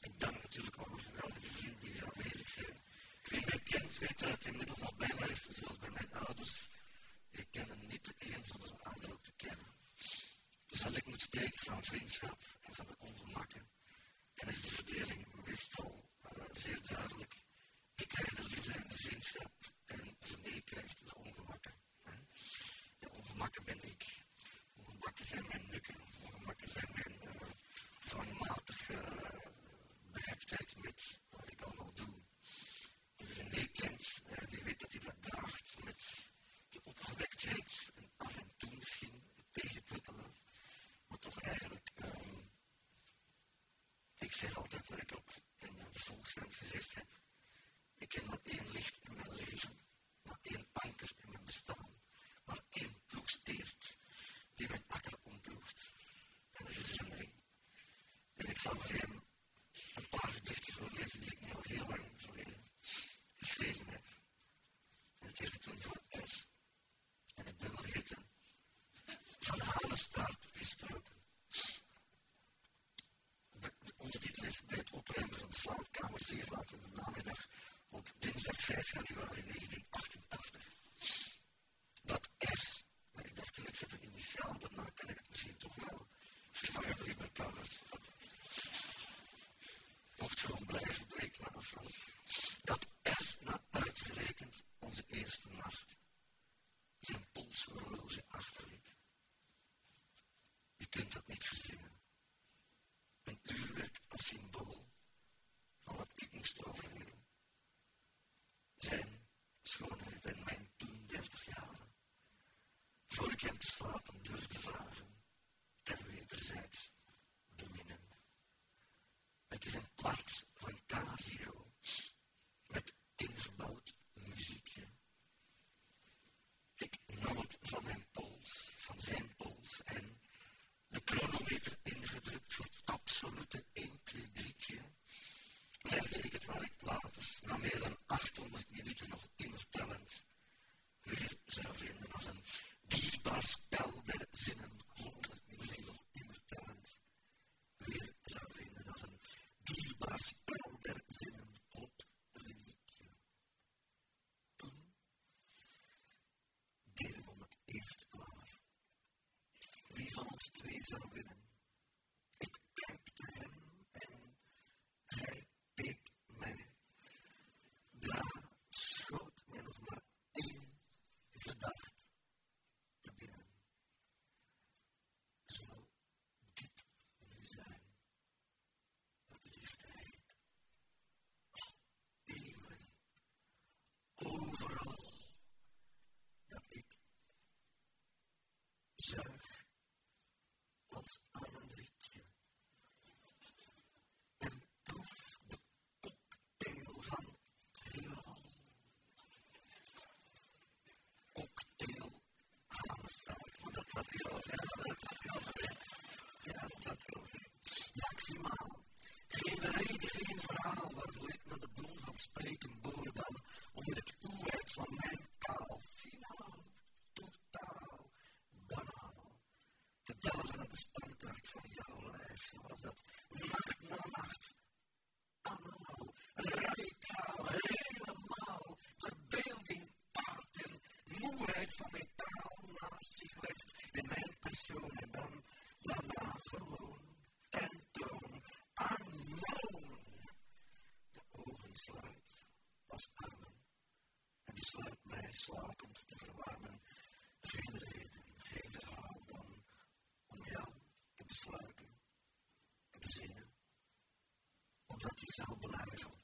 ik dank natuurlijk al mijn geweldige vrienden die hier aanwezig zijn. Wie mij kent, weet dat het inmiddels al bijna is, zoals bij mijn ouders. Ik ken hem niet de een zonder de ander ook te kennen. Dus als ik moet spreken van vriendschap en van de ongemakken, dan is de verdeling meestal uh, zeer duidelijk. Ik krijg de liefde en de vriendschap en René krijgt de ongemakken. Hè. De ongemakken ben ik. Ongemakken zijn mijn lukken. Ongemakken zijn mijn uh, dwangmatige uh, met wat ik allemaal doe. Wie René kent, die weet dat hij dat draagt met de opgewektheid en af en toe misschien tegenputtelen. Maar toch eigenlijk, ik zeg altijd wat ik ook in de Volkskrant gezegd heb. Ik ken maar één licht in mijn leven, maar één anker in mijn bestaan, maar één ploegsteert die mijn akker omploegt. En dat is René. En ik zal voor hem een paar gedichten voorlezen die ik nu al heel lang geleden geschreven heb. En het heeft toen voor S. En het dubbel heette Van Hanenstaart gesproken. De, de ondertitel is bij het opruimen van de slaapkamer zeer laat in de namiddag op dinsdag 5 januari 1988. Dat S, maar ik dacht toen ik zet een initiaal, daarna kan ik het misschien toch wel vervangen door iemand anders. Mocht gewoon blijven, bleek na een vlas. Dat F na uitgerekend onze eerste nacht zijn polshorloge achterliet. Je kunt dat niet verzinnen. Een uurwerk als symbool van wat ik moest overwinnen. Zijn schoonheid en mijn toen dertig jaren. Voor ik hem te slapen durfde vragen, ter wederzijds beminnen. Het is een kwart van Casio Maximaal. Geen reden, geen verhaal. waarvoor leidt naar de bron van spreken. Slapend te verwarmen. Geen reden, geen verhaal dan om jou te besluiten, te bezinnen. Omdat die zou blijven